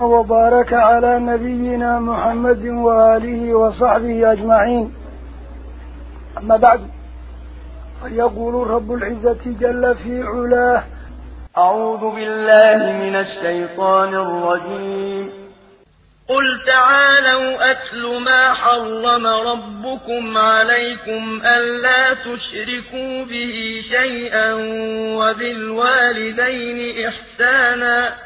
وبارك على نبينا محمد وآله وصحبه أجمعين. أما بعد فيقول رب العزة جل في علاه أعوذ بالله من الشيطان الرجيم. قل تعالوا أتل ما حرم ربكم عليكم ألا تشركوا به شيئا وبالوالدين إحسانا.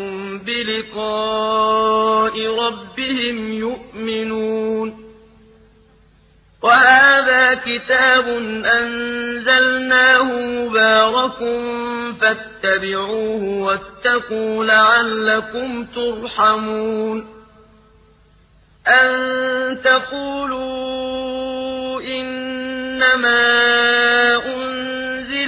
بلقاء ربهم يؤمنون. وهذا كتاب أنزلناه مبارك فاتبعوه واتقوا لعلكم ترحمون. أن تقولوا إنما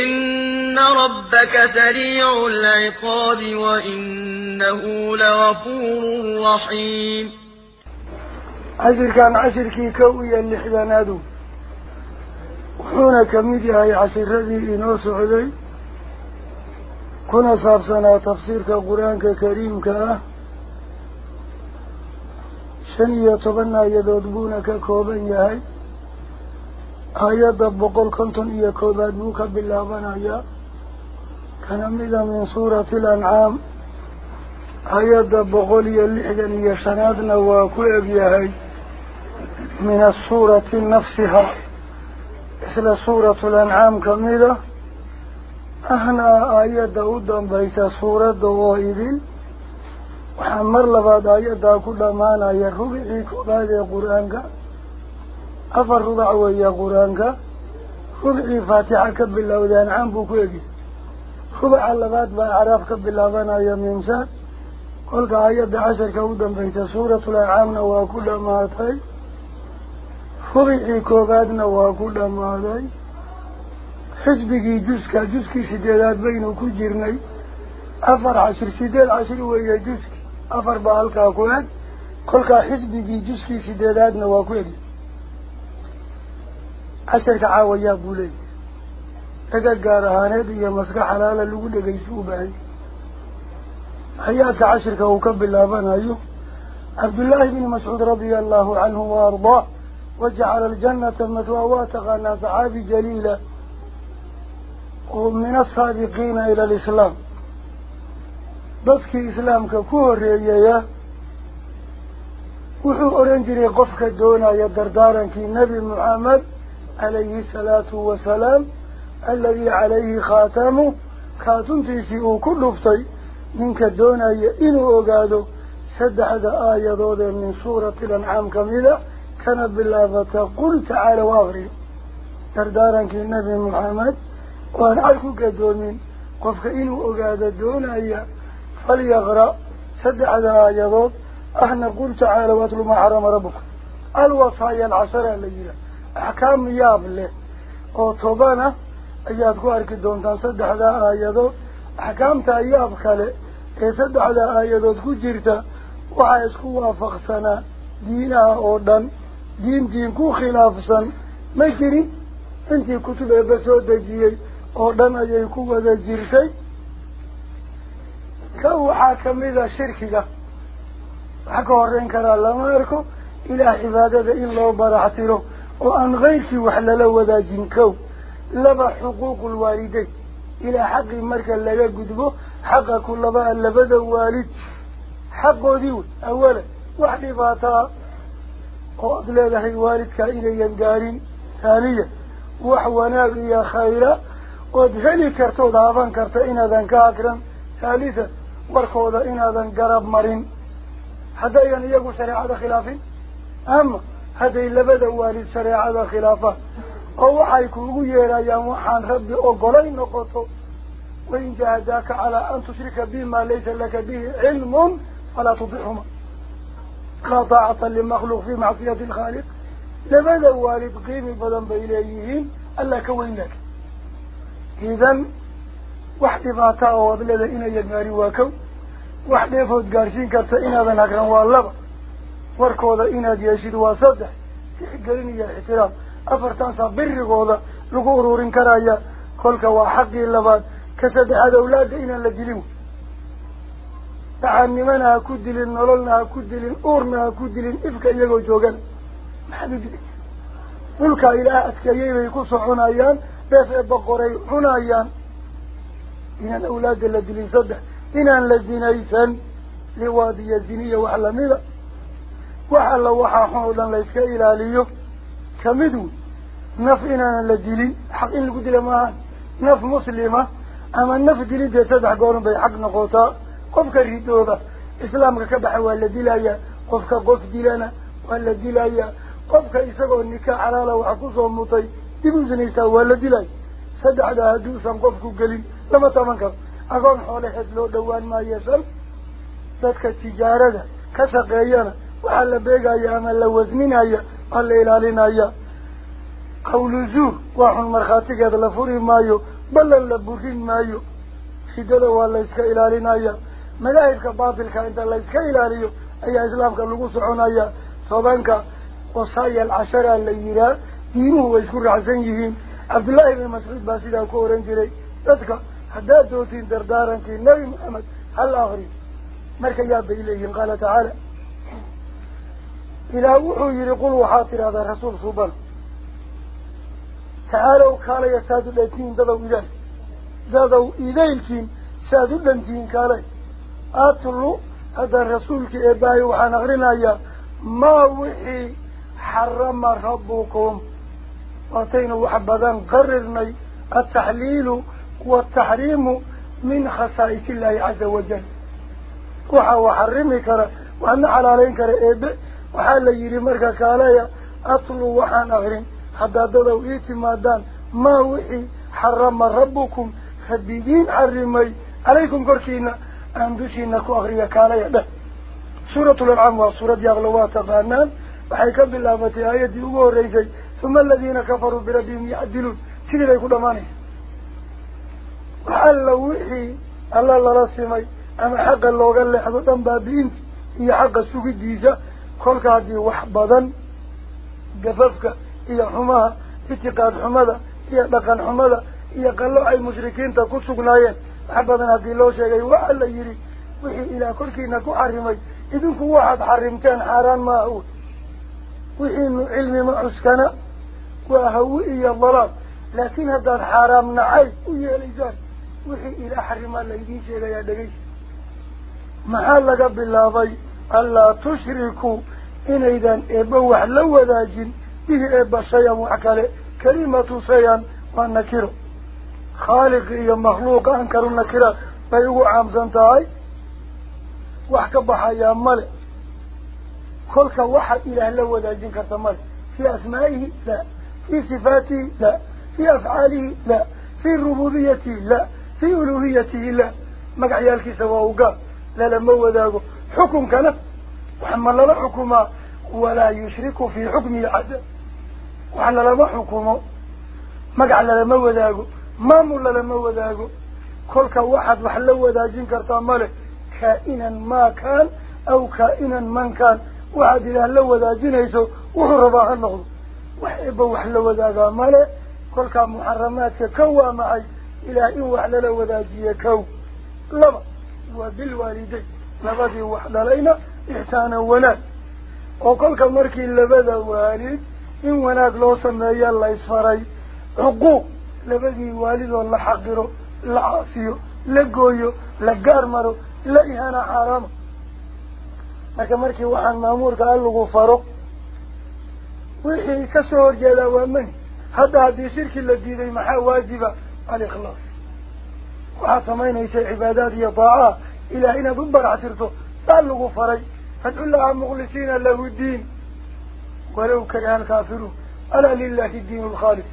إن ربك سريع العقاب وإنه لغفور رحيم. عشر كان عشر كي كويا اللحدانادو وحونا كميدي هاي عشر ردي إنو سعودي كنا صابسنا تفسير كقرآن كريم كأه شنية طبنا يدودبونك كوبا يهي آيات بقول كنتم إيا كوداد بوك باللابنا يا كان مذا من سورة الأنعام. آيات بقول يلحقن إيا سنادنا وكوئب يهي من السورة نفسها. مثل سورة الأنعام كمذا أهنا آيات داودا بيس سورة دوائدين وحمر لبعض آيات دا كل مانا يرهبعي كباد القرآن faatixa ka bilowda ancaam buu ku egi rubaca labaad baa acraaf ka bilaabanaya miimsaan kolka ayadda casharka u dambaysa suuratul ancaamna waa ku dhammaatay rubicii koobaadna waa ku dhammaaday xisbigii juska juskii sideedaad baynu ku jirnay afar cashir sideed cashir weeye juski afar baa halkaa ku eg kolkaa xisbigii juskii sideedaadna waa ku egi عشر أسرك يا بولي. إذا قارها نادي يا مسكة حلال لقد قيسوه بأي حياتك عشرك وكب الله بنا أيوه. عبد الله بن مسعود رضي الله عنه وأرضاه وجعل الجنة متواتغ الناس عابي جليلة ومن الصادقين إلى الإسلام. بس بسك إسلام ككور يا يا. وحو أرنجري قفك الدونة يا دردارا كي نبي محمد. عليه الصلاة والسلام الذي عليه خاتمه. خاتمتيسي أو كل فتي منك دون إنو أقادو سدحد آية ضوضة من سورة الأنعام كميدة كان بالله قل تعالى وأغري. تردارا النبي محمد. وأن ألكو قدومين قفك إنو أقاد دون فليغرأ. سدحد آية ضوض أحنا قل تعالى واتلو ما حرم ربك. الوصايا العشرة الليلة. Ayaad ku arki doontaan saddexdaa aayadood axkaamta yaab kale ee saddexdaa aayadood ku jirta waxaa isku waafaqsanaa diinaha oo dhan diin diin ku khilaafsan ma jirin intii kutub eeba soo dejiyey oo dhan ayay ku wada jirtay ka waxaa kamida shirkiga wax ka horeyn karaa lama arko ilaah cibaadada in loo barax tiro وأن غيرك وحلل وذاجين كو لبا حقوق الوالدين. إلى حق مركا لغا قدبو حق كل بقى لبدا والد. حقه ديو أولا. وحدي باتا وأقل له والدك إلى ينقارين. ثانيا وحوناك يا خيرا ودهلي كرتو دابان كرتو إنا ذن كاكرا ثالثا وركوضا إنا ذن قرب مرين. حتى يعني يقول شريعة خلافين. أما هذا إلا بدأ والد سريع خلافه أو حيكو غير يا محان ربي أو قلين نقطه وإن جاهداك على أن تشرك بما ليس لك به علم فلا تضحهما قطاعة للمخلوق في معصية الخالق لماذا والد قيم بدن بإليهين ألا كوين لك إذن واحتفاتها وابلد إنا يجناري واكو واحتفاتها وابلد إنا يجناري واكو واحتفاتها وابلد إنا waa xaqii labaad ka saddexaad awlaadda inaan la dilin dhaxannimana ha ku dilin nololna ha ku dilin uurna ha ku dilin ifka iyagoo joogan maxaad u dilay dhulkaa ilaah adkeeyey bay ku soconayaan beef ee boqoray cunayaan inaan awlaadda la dilin saddex inaan la zinaysan liwaadiya ziniya wax lamida inaanan la dilin xaq in lagu dila maahan naf muslima ama naf dilideed saddex goorun bay xaq noqotaa qofka ridooda islaamka ka baxa waa la dilayaa qofka qof dilana waa la dilayaa qofka isagoo nikaa xalaala wax kusoo mutay dib u zinaystaa waa la dilaya saddexdaa hadduusan qofku gelin lama taban karo agoon xoolaheed loo dhowaan maayo sal dadka tijaarada ka shaqeeyana la ilaalinaya qawlu zuur waa xun markhaatigeed la furi maayo ballan la burin maayo shidada waa la iska ilaalinaya madaahibka baatilka inta la iska ilaaliyo ayaa islaamka lagu soconaya tobanka wasaaya alcashara la yihaa diinuhu way isku raacsan yihiin cabdullaahi ibni mascuud baa sidaa ku oran jiray dadka haddaad dootiin dardaarankii nebi maxamed hal akri marka yaa bay leeyihiin qaala tacaala إلى وحي يقول وحاطر هذا الرسول صبر تعالوا قال يا ساد الذين إليه. إذن ذو إذن ساد الذين قال أطلوا هذا الرسول كإباي وحنغرنا يا. ما وحي حرم ربكم. أتينا وحبذان قررنا التحليل والتحريم من خصائص الله عز وجل. وحا وحرمي كرا وأن على لين كرا إباي وحال يري مركا كالايا أطلو وحان أغرين حدا دلو إيتي مادان ما وحي حرام ربكم خبيدين عرمي عليكم كركينا أندوشي نكو أغريا كالايا ده سورة العام وصورة يغلوات غانان وحيكا بالله في آية أبوه الرئيسي ثم الذين كفروا بربهم يعدلون سيدي ليكو ماني وحال لو وحي الله الله رسمي أما حق اللوغة اللي حدو بابينت هي حق السوق الجيسة كل كادي وحبدا جففك يا حما اتقاد حمدا يا دكان حمدا يا قلوا أي مشركين تقول سجناين حبدا هذه لوجه جي وعلى يري وحي إلى كل كي نكو حرمي إذن كو واحد حرمتان حرام ما هو وحي إنه علم ما عسكنا وهو إيا الضلال لكن هذا الحرام نعي ويا لزان وحي إلى حرم الله يدين شيئا يا دقيش محال لقب الله ضي wax la wadaajin bihi eebba shay-an wax kale kalimatu shay-an waa nakiro khaaliqi iyo makhluuqa ankaru nakiraad bay ugu caamsan tahay wax ka baxayaa male kolka waxa ilaah la wadaajin karta male fii asmaa'ihi la fii sifaatihi la fii afcaalihi la fii rububiyatihi la fii uluhiyatihi la magacyaalkiisa waa ugaal lalama wadaago حكم كان وحما لا حكم ولا يشرك في حكم أحد. وحنا لا حكم. ما قال لا ما وداغو ما مولا لا ما وداغو كل كواحد وحلا وداجين كرتا مالك كائنا ما كان أو كائنا من كان. وحد إلى هلا وداجين هيسو وحربا هنغو وحيبا وحلا وداغا مالك كل محرمات كوا معي. إلى إيو وحلا وداجية كو لما؟ وبالوالدين. نبدي وحد علينا إحسانا ونال. وكل كمركي اللي بدأ والد إن ونال لوسم لا الله إسفاري عقوق لبدي والد والله حقره لا عصيه لا جويه لا جرمره لا إهانة حرام. لكن مركي واحد مأمور قال له غفره وحي كسور جلا ومن. هذا هذه شرك الذي دي محا واجبة على إخلاص وحا سمين إيسا عبادات يطاعا inaad u barax tirto baa lagu faray fadcullaha mukhlisiina lahu diin ولو كره الكافرون. ألا لله الدين الخالص.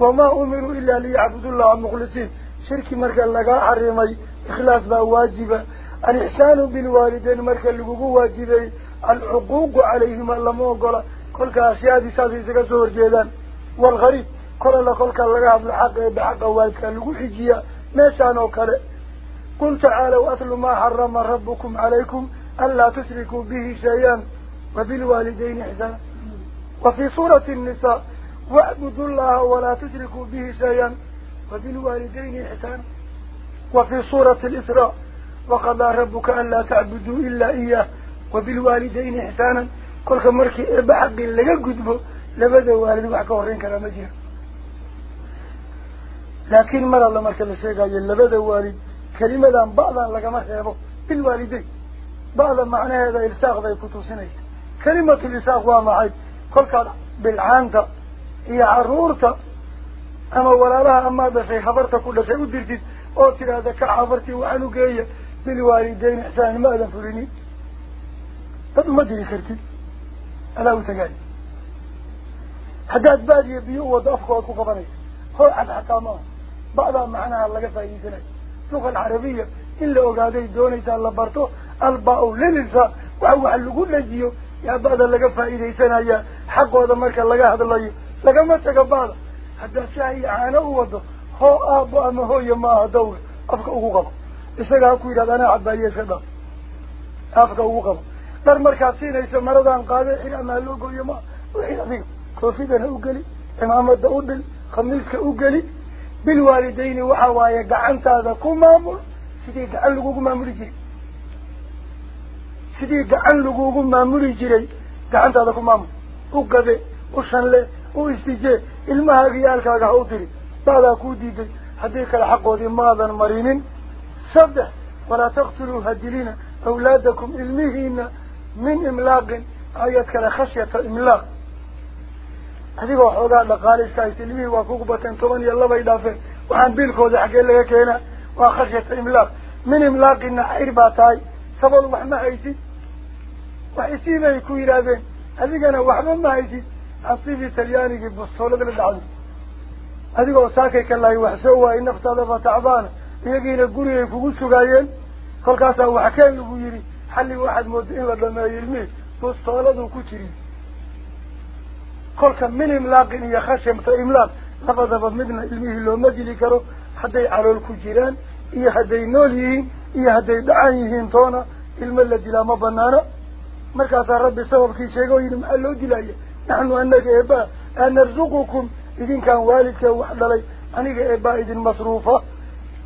وما أمروا إلا ليعبدوا الله مخلصين. شرك مركا لقاء حرمي. إخلاص با واجبة. الإحسان بالوالدين مركا لقوة واجبة. العقوق عليهم اللهم وقال كل كأشياء دي ساسي سكسور جيدان. والغريب. كل الله كل كاللقاء بالحق بحق والدك لقوة حجية. ميسانو كله. قل تعالوا أتلوا ما حرم ربكم عليكم ألا تشركوا به شيئا وبالوالدين إحسانا. وفي سورة النساء واعبدوا الله ولا تشركوا به شيئا وبالوالدين إحسانا. وفي سورة الإسراء وقضى ربك ألا تعبدوا إلا إياه وبالوالدين إحسانا. كل مركي بحق لغا قدبه لبدا والد وحكا ورين كلا مجير لكن مر الله مركا لشيء لبدا والد كلمة بعضا لغا مركا بالوالدين. بعضا معنى هذا إلساق ذا يكتو سنة كلمة الإلساق ومعي كل كان بالعانة هي عرورة أما ولا لها أما بشي خبرت كل شيء ودرتد أو ترى هذا كعبرتي وعنو قية بالوالدين إحسان ما أذن فريني. تد ما دري خرتي ألا وتقال حداد بادي بيو وضعفك وكو قبنيس هو عد حكامه. بعضها معناها لقى فايدتنا اللغة العربية إلا أقادي الله برتو ألباء للنساء وهو اللقول لجيو يا بعض لقى فايدتنا يا حق هذا مركا لقى هذا الله لقى ما تقبال حتى شاهي عانا ووضو هو أبو أما هو يما دور أفك أقوقب إساقا أكو إذا أنا عباية سبا أفك أقوقب در مركاتين إيسا مردان قادة حين أما اللوغو يما وحين أذيك كوفيدنا أقلي إمامة أقل خميسك أقلي بالوالدين وحوايا قعنت هذا كمامل سيدي قعن لقوق مامولي جري سيدي قعن لقوق مامولي جري قعنت هذا أقضي وشنله وإستيجي ilmaha giyaalkaaga ha u tiri baadaa kuu diiday haddii kale xaqoodii maadan marinin saddex walaa taqtuluu hadilina awlaadakum ilmihiina min imlaaqin ayad kale khashyata imlaaq adigoo xoogaa dhaqaale iska haysta ilmihii waa kugu bateen toban iyo labay dhaafeen waxaan biilkooda xaggee laga keenaa waa khashyata imlaaq min imlaaqina cayr baa tahay sabol wax ma haysid wax isiibay ku yidhaahdeen adigana waxba ma haysid عصيبي تلياني بصولة للعظم هذه هو ساكي كالله وحسوه إن افتضف تعبانا يجينا قريه يفقو سقايين كل كاسا وحكين له يري حلي واحد مدين لما يرميه بصولة وكتري كل كان من إملاق يخشم إملاق لفظف مدنا علميه اللي مجلي كرو حتى على الكجيران إيه هدي نوليين إيه هدي دعانيهين تونا علم الذي لا مبنانا مركز ربي سبب كي شيء ينم ألو دلايه نحن أنك إباء أن نرزقكم إذن كان والدك وحد لي أنك إباء إذن مصروفة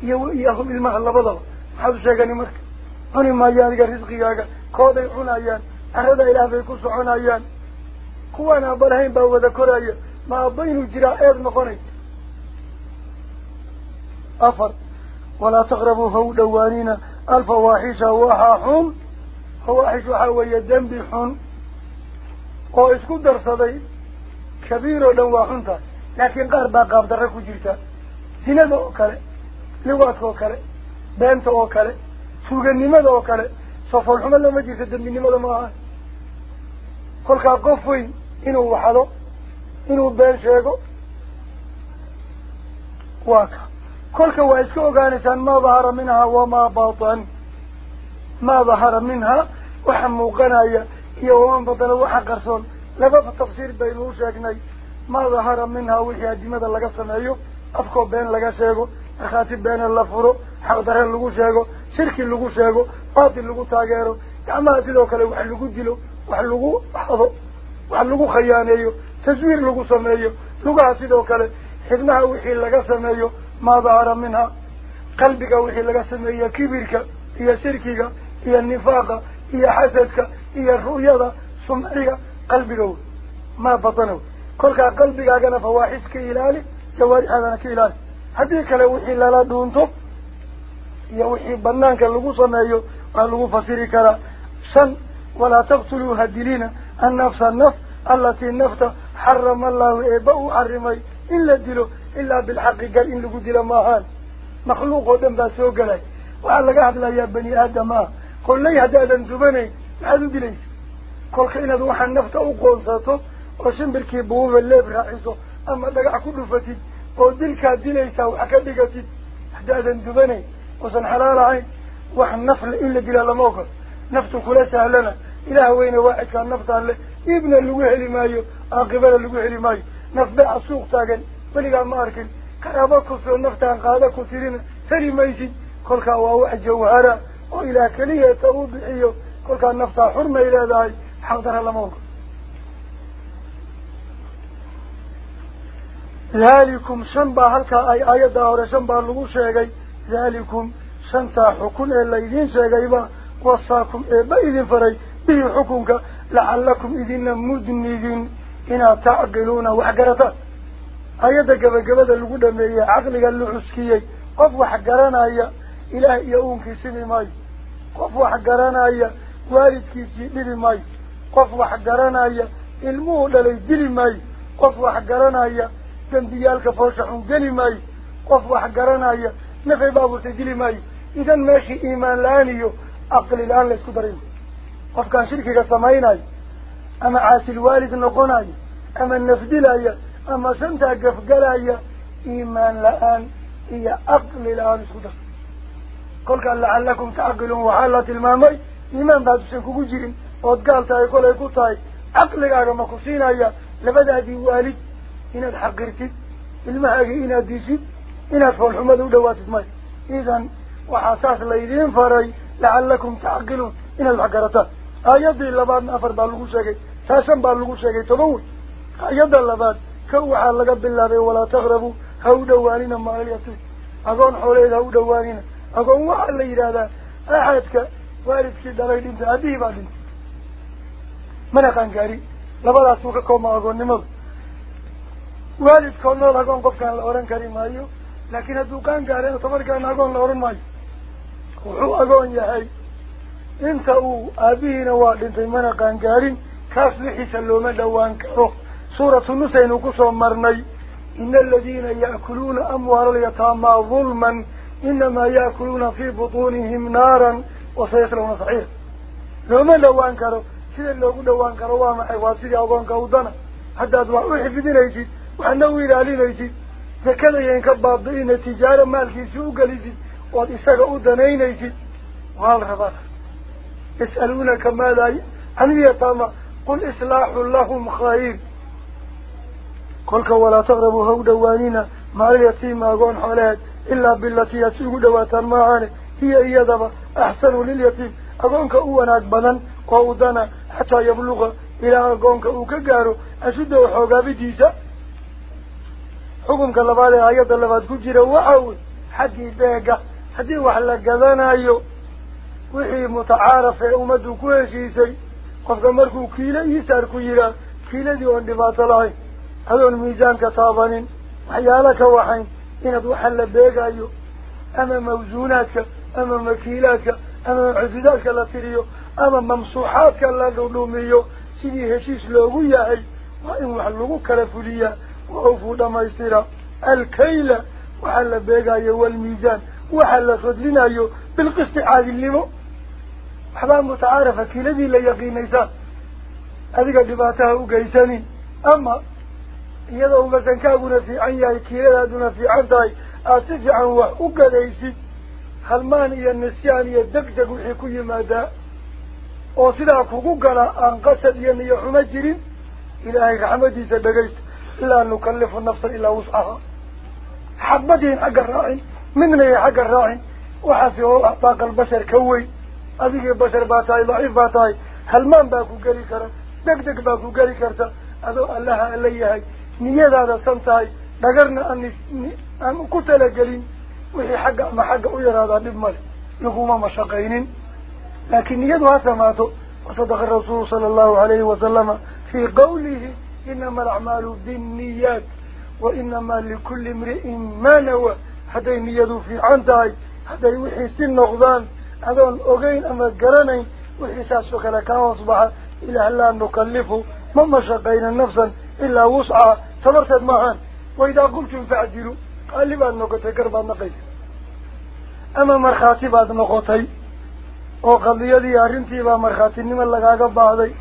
إياهم الماء الله بضل حد شاكني مرك أني ما يانك رزقياك كوانا بلهين باوذا كرايا ما بينو جراء ايض مخوني. أفر. ولا تغربوا فو دوانين الفواحش وحاهم فواحش وحاوية دنبحون. أو اسكو درصدي كبيرو دواحنطا لكن قاربا قابد ركو جرتا سند اوكالي لوات اوكالي بانت اوكالي سوغن نماد اوكالي صفو الحمال لما جيسد من نماد ماها. قل كا قفوين waa iska ogaanaysaan maa dahara minhaa wamaa batan maa dahara minhaa waxa muuqanaya iyo waman badana waxa qarsoon laba tafsiir baynu u sheegnay maa dahara minhaa wixii adimada laga sameeyo afkoo been laga sheego markhaati beena la furo xaqdare lagu sheego shirki lagu sheego baatil lagu taageero gacmaha sidoo kale wax lagu dilo wax lagu hado lugaha sidoo kale xibnaha wixii laga sameeyo maa dahara minhaa qalbiga wixii laga sameeyo kibirka iyo shirkiga iyo nifaaqa iyo xasadka iyo ru'yada sumciga qalbiga wey maa batana wey kolkaa qalbigaagana fawaaxis ka ilaali jawaarixaadana ka ilaali haddii kale wixii lala dhuunto iyo wixii banaanka lagu sameeyo waa lagu fasiri karaa shan naf allatii nafta xarama allahu eeba uu xarimay in la dilo ilaa bilxaqi gal in lagu dilo maahaan makhluuq oo dhan baa soo gelay waxaa laga hadlayaa bani aadam ah قل لي هذا أدن دبني هذا دليس inaad waxaa nafta u qoonsato oo shimbirkii buuba leeb raaciso ama dhagax ku dhufatid oo dilkaad dilaysaa wax ka dhigatid haddaadan dubanayn uusan xalaal ahayn wax nafle in la dilaa lama weyne waaxidkaa naftaan le iibna lagu heli maayo caaqibada lagu heli maayo naf beeca suuq taagan weligaa ma arkin karaabo kusoo naftaan qaada ku tirina heli maysid kolkaa waa wax jawhara oo ilaah keliyeeta uu bixiyo kolkaa naftaa xurmay leedahay xaqdara lama ogol ذلكم شنبا هلكا أي آيات داورة شنبا لغو شيغي ذلكم شنتا حكم إلا إذين وصاكم إبا إذين فري به حكمك لعلكم إذين مدنيين إنا تعقلون وحقرتا. آيات قبل قبل لغو دمي عقلك اللعسكي قف وحقرنا إيا إله يؤونك سمي ماي. قف وحقرنا إيا والد كيسي لبي ماي. قف وحقرنا إيا إلمو للي دلي ماي. قف dembiyaalka foosha xun geli maayo qof wax garanaya nafay baabuurtay dili maayo idan meeshii iimaan la-aan iyo أقل الآن لا يسكترين قف كان شركك سمعين أي أما عاسي الوالد النقون أي أما النفدل أي أما سمتها قفقل أي إيمان لآن هي أقل الآن لا يسكترين قل كان لعلكم تعقلون وحالة المامي. إيمان بعد سنكو جيرين وقال تاي قول يقول تاي. أقل الآن ما قصين أي لبدأ دي والد. إن الحق المهاجي إن الديسي إن أطفال حمد ودواتد ماي. إذن وحساس يدين فاري afar baa lagu sheegay taa shan baa lagu sheegay toban wey aayadda labaad ka waxaa laga bilaabay walaa taqrabuu ha u dhawaanina maaliyati agoon xooleed ha u dhawaanina agoon waxaa la yidhaahdaa axadka waalidkii dhalay dhintay aabihii baa dhintay mana qaangaari labadaasuu ka koobma agoonnimadu waalidkood nool agoon qofkaan la oran kari maayo laakiin hadduu qaan gaareen tabarkaan agoon la oran maayo wuxuu agoon yahay inta uu aabihiina waa dhintay mana qaangaarin kaas wixiisa looma dhowaan karo suuratu nusaynu kusoo marnay ina aladiina ya'kuluuna amwaala alyataamaa dulman inamaa ya'kuluuna fii butuunihim naaran wasayaslawna saxiira looma dhowaan karo sida loogu dhowaan karo waa maxay waa sidii agoonka udana haddaad wax u xifdinaysid waxna u ilaalinaysid zakadayan ka baabi'ina tijaaro maalkiisi u gelisid ilyataama qul islaaxu lahum khayr kolka walaa taqrabuu ha u dhawaanina maalyatiima agoon xooleheed ilaa bilatii aad si ugu dhawaataan maahaane hiya iyadaba axsanu lilyatiim agoonka u wanaag badan oo udana xataa yabluqa ilaa agoonka uu ka gaaro ashudda oo xoogaabidiisa xukunka labaad ee ayadda labaad ku jira waxa wey xaggii beega هذه وحلا قذانا ايو وحي متعارف امدو كوهشي سي قفت مركو كيلا يسار كيلا كيلا ديوان دباطل هاي هذا الميزان كتابانين حيالك وحين إن هذو حلا بيقا ايو اما موزوناتك اما مكيلاتك اما عزيزاتك لاتريو اما ممسوحاتك لاتريو سيدي هشيس لوغو اي وإن وحلوغو كرفوليا وعفو دمائسترا الكيلة وحلا بيقا ايو الميزان وحل فضلنايو بالقسط عادل لمو حبان متعارفة كيلدي لا يقينيسان هذه دباتها وقيساني أما iyadoo masankaaguna fiican yahay kiiladaaduna fiican tahay aada si fiican wax u gadaysid halmaan iyo nisyaan iyo deg deg wixii ku yimaadaa oo sidaa kugu gala aan qasad iyo niyo xumo jirin ilaahay raxmadiisa وسعها حبتين حق الراعي من الراعي وحاسه باق البشر كوي. هذه البشر باتاي ضعيف باتاي. هل ما باكو قري كرا دك دك باكو قري كرتا هذا الله إليهاي نياد هذا سنتاي. نقرنا أني أن كتل قلين وحي حق ما حق أير هذا نبمل يقوم مشاقين لكن نياد هذا ماتو. وصدق الرسول صلى الله عليه وسلم في قوله إنما الأعمال بالنيات وإنما لكل امرئ حتى نيادو في عنتاي حتى يوحي سن نغضان هذا أغين أما قرنين وحساسك لك وصبح إلا لا نكلفه ما مشقين النفسا إلا وسعى صبرت معان وإذا قلتم فعدلوا قال لي بأن نقطة قربان نقيس أما مرخاتي بعد نقطي وقضي يدي أرنتي با مرخاتي نما لقاق بعضي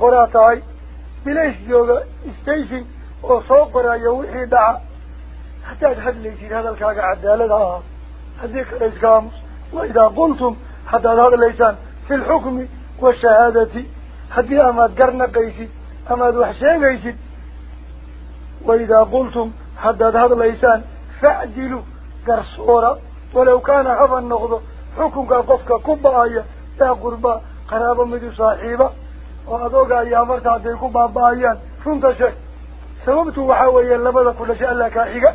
qoraa tahay bilays jooga station oo soo qorayo wixii dhaca حتى هذا هذا الكعك عدالة هذيك الإسلام. وإذا قلتم حتى هذا الليسان في الحكم والشهادة هذي أما تقرن قيسي أما تحسين قيسي وإذا قلتم حتى هذا الليسان فاعدلوا قرصورة ولو كان حفا النقض حكم قفك كبا آية لا قربا قرابا مدو صاحبا. وأذوق أي أمر تعطيكم بابا آيان فنتشك. سببتوا وحاوية اللبضة كل شيء لك حقا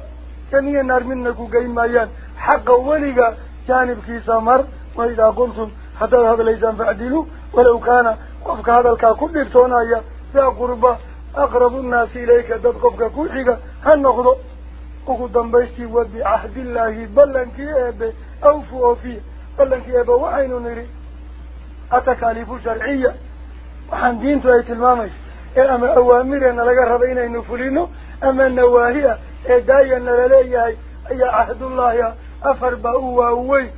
كنية نار منكو قيم مايان. حق وليقا جانب كي سامر وإذا قلتم حتى هذا ليسان فعدلو ولو كان قفك هذا الكا كبير تونايا يا قربة. أقرب الناس إليك داد قفك كوحيقا هل نخضو وقدم بيستي ودي عهد الله. بلن كي أبا أوفو فيه بلن كي أبا وعين نري. أتكاليف شرعية. وحن دينتو أي تلمامش. إيه أما أوامرنا لقى ربينا إنو فلينو. أما النواهية. Daayana laleeyahay ayaa cahdullaahi ah afar baa u waaweyn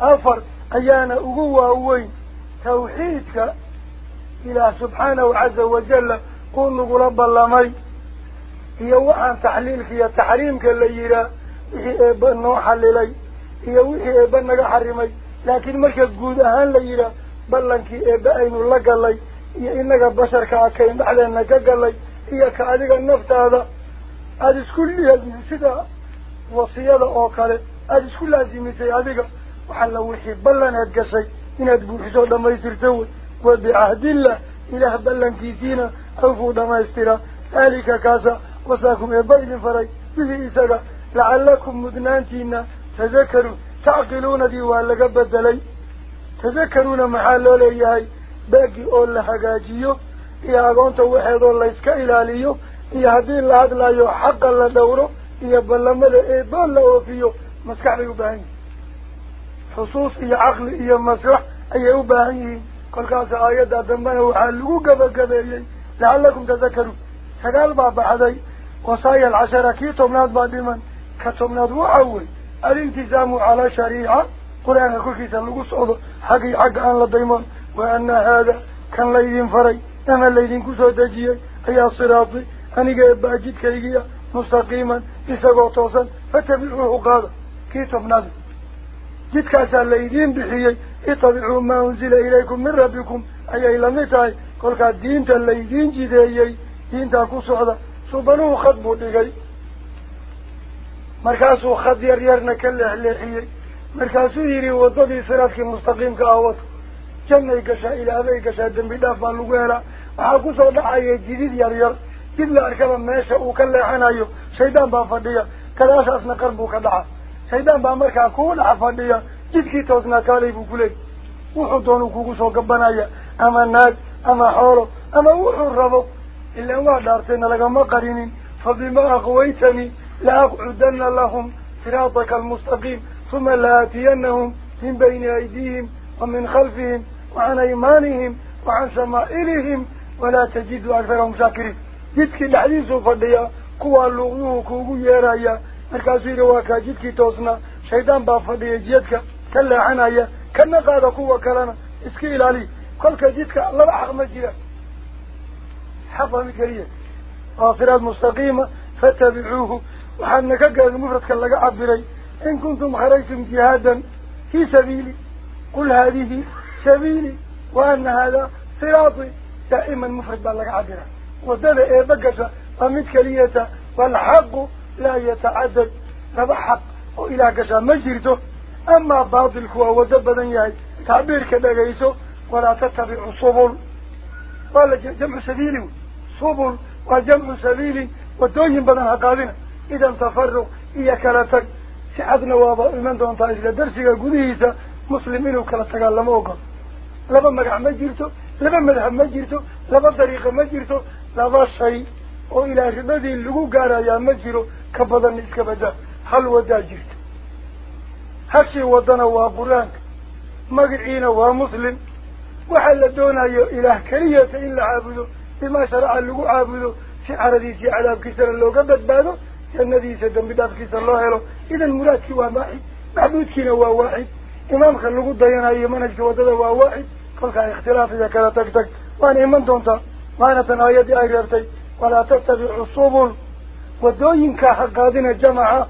afar ayaana ugu waaweyn tawxiidka ilaah subxaanahu caza wajalla uu nagula ballamay iyo waxaan taxliilka iyo taxriimka la yihaa wixii eebba noo xalilay iyo wixii eebba naga xarimay laakiin marka guud ahaan la yihaa ballankii eebbe aynu la gallay iyo inaga basharka akayn dhexdeena ka gallay iyo ka adiga naftaada aada isku sida wasiyada oo kale aada isku laasimisay adiga waxalla wixii ballaneed gashay inaad buuxisoo dhamaystirto wey wa bicahdillah ilaah ballankiisiina awfuu dhamaystira daalika kaasa wasaakum eebba idin faray bihi isaga lacallakum mudnaantiina tadakaruun tacqiluunadii waa laga bedelay tadakaruuna maxaa loo leeyahay baagii oo la hagaajiyo iyo agoonta waxeedoo layska ilaaliyo iyo haddii la hadlayo xaqa la dhowro iyo ballamada eeboo la oofiyo maskax bay u baahan yihin xusuus iyo caqli iyo maskax ayay u baahan yihiin kolkaas aayadda dambena waxaa lagu gabagabeeyey lacallakum tadakaruun sagaal baa baxday wasaaya alcashara kii tobnaad baa dhiman ka tobnaad waxa wey alintisaamu calaa shariica qur-aanka korkiisa lagu socdo xaggii xagga aan la daymoon wa ana haada kan laydin faray ama laydinku soo dejiyey ayaa siraati mustaqiiman isagoo toosan fatabicuuhu qaada kii tobnaad jidkaasaa laydiin bixiyey itabicuu maa unzila ilaykum min rabbikum ayay lamid tahay kolkaa diinta laydiin jideeyey diintaa ku socda subanuhu khad buu dhigay markaasuu khad yar yarna ka leexleexiyey markaasuu yidhi waddadii siraadkii mustaqiimka ah wato jannay gashaa ilaabay gashaa dembi dhaaf baa lagu helaa waxaa kusoo dhacaya jidid yar yar إلا أركب ما ماشاء وكلا حنايو. شيطان با فضية كلاش أصنا قربو كدعا شيطان با مركا كولا فضية جدكي توسنا كاليبو كلي كوكوس كوكوسو كبنايا أما الناد أما حورو أما وحو الربو إلا ما دارتنا لك مقرنين فبما أغويتني لا أقعدن لهم سراطك المستقيم. ثم لا أتينهم من بين أيديهم ومن خلفهم وعن أيمانهم وعن شمائلهم ولا تجد أكثرهم شاكرين. جدكي لحديث فضيا كوا اللغوه كوغو يرايا. مركز رواكا جدكي توسنا. شيطان بافضيا جدكا كلا عنايا. كنا قادة قوة كلانا. اسكي إلالي. قلك جدكا الله بحق مجيلا حفظ مكريا آخرات آه، مستقيمة فاتبعوه. وحنا المفرد مفرد كلا عبري إن كنتم خرجتم جهادا في سبيلي. قل هذه سبيلي وأن هذا صراطي. دائما مفرد بالله عبري ودد اي بقشة فمد كليتا والحق لا يتعدد. نبحق أو إلى قشة مجرده أما بعض الكوة ودبدا ياهي تعبير كده يسو ولا تتبع صبول ولا جمع سبيلي صبول وجمع سبيلي ودوهم بدن هقابنا إذا انتفروا ايا كالتك سعاد نوابا المن دون طائز لدرسك قديسة مسلمين وكالتك اللموقع لبا مرح مجرده لبا مرح مجرده لبا طريق مجرده لبا شيء أو إلى ربدي لو غارا يا ما جيرو كبدن اسك بدا هل ودا جيت حسي ودنا وا قران مغينا وا مسلم وحل دونا يا اله كريه الا عبده بما شرع لو عبده في عربي في عذاب كسر لو قد بادو جنديس سدم بدا في سر الله له اذا مراتي وا واحد معبودكينا وا واحد امام خلو دينا يمنج ودا وا واحد كل كان اختلاف اذا كانت تك تك وأنا من دونته معنى تنايدي أغيرتي ولا تتبع عصوب ودوينك حق هذين الجماعة.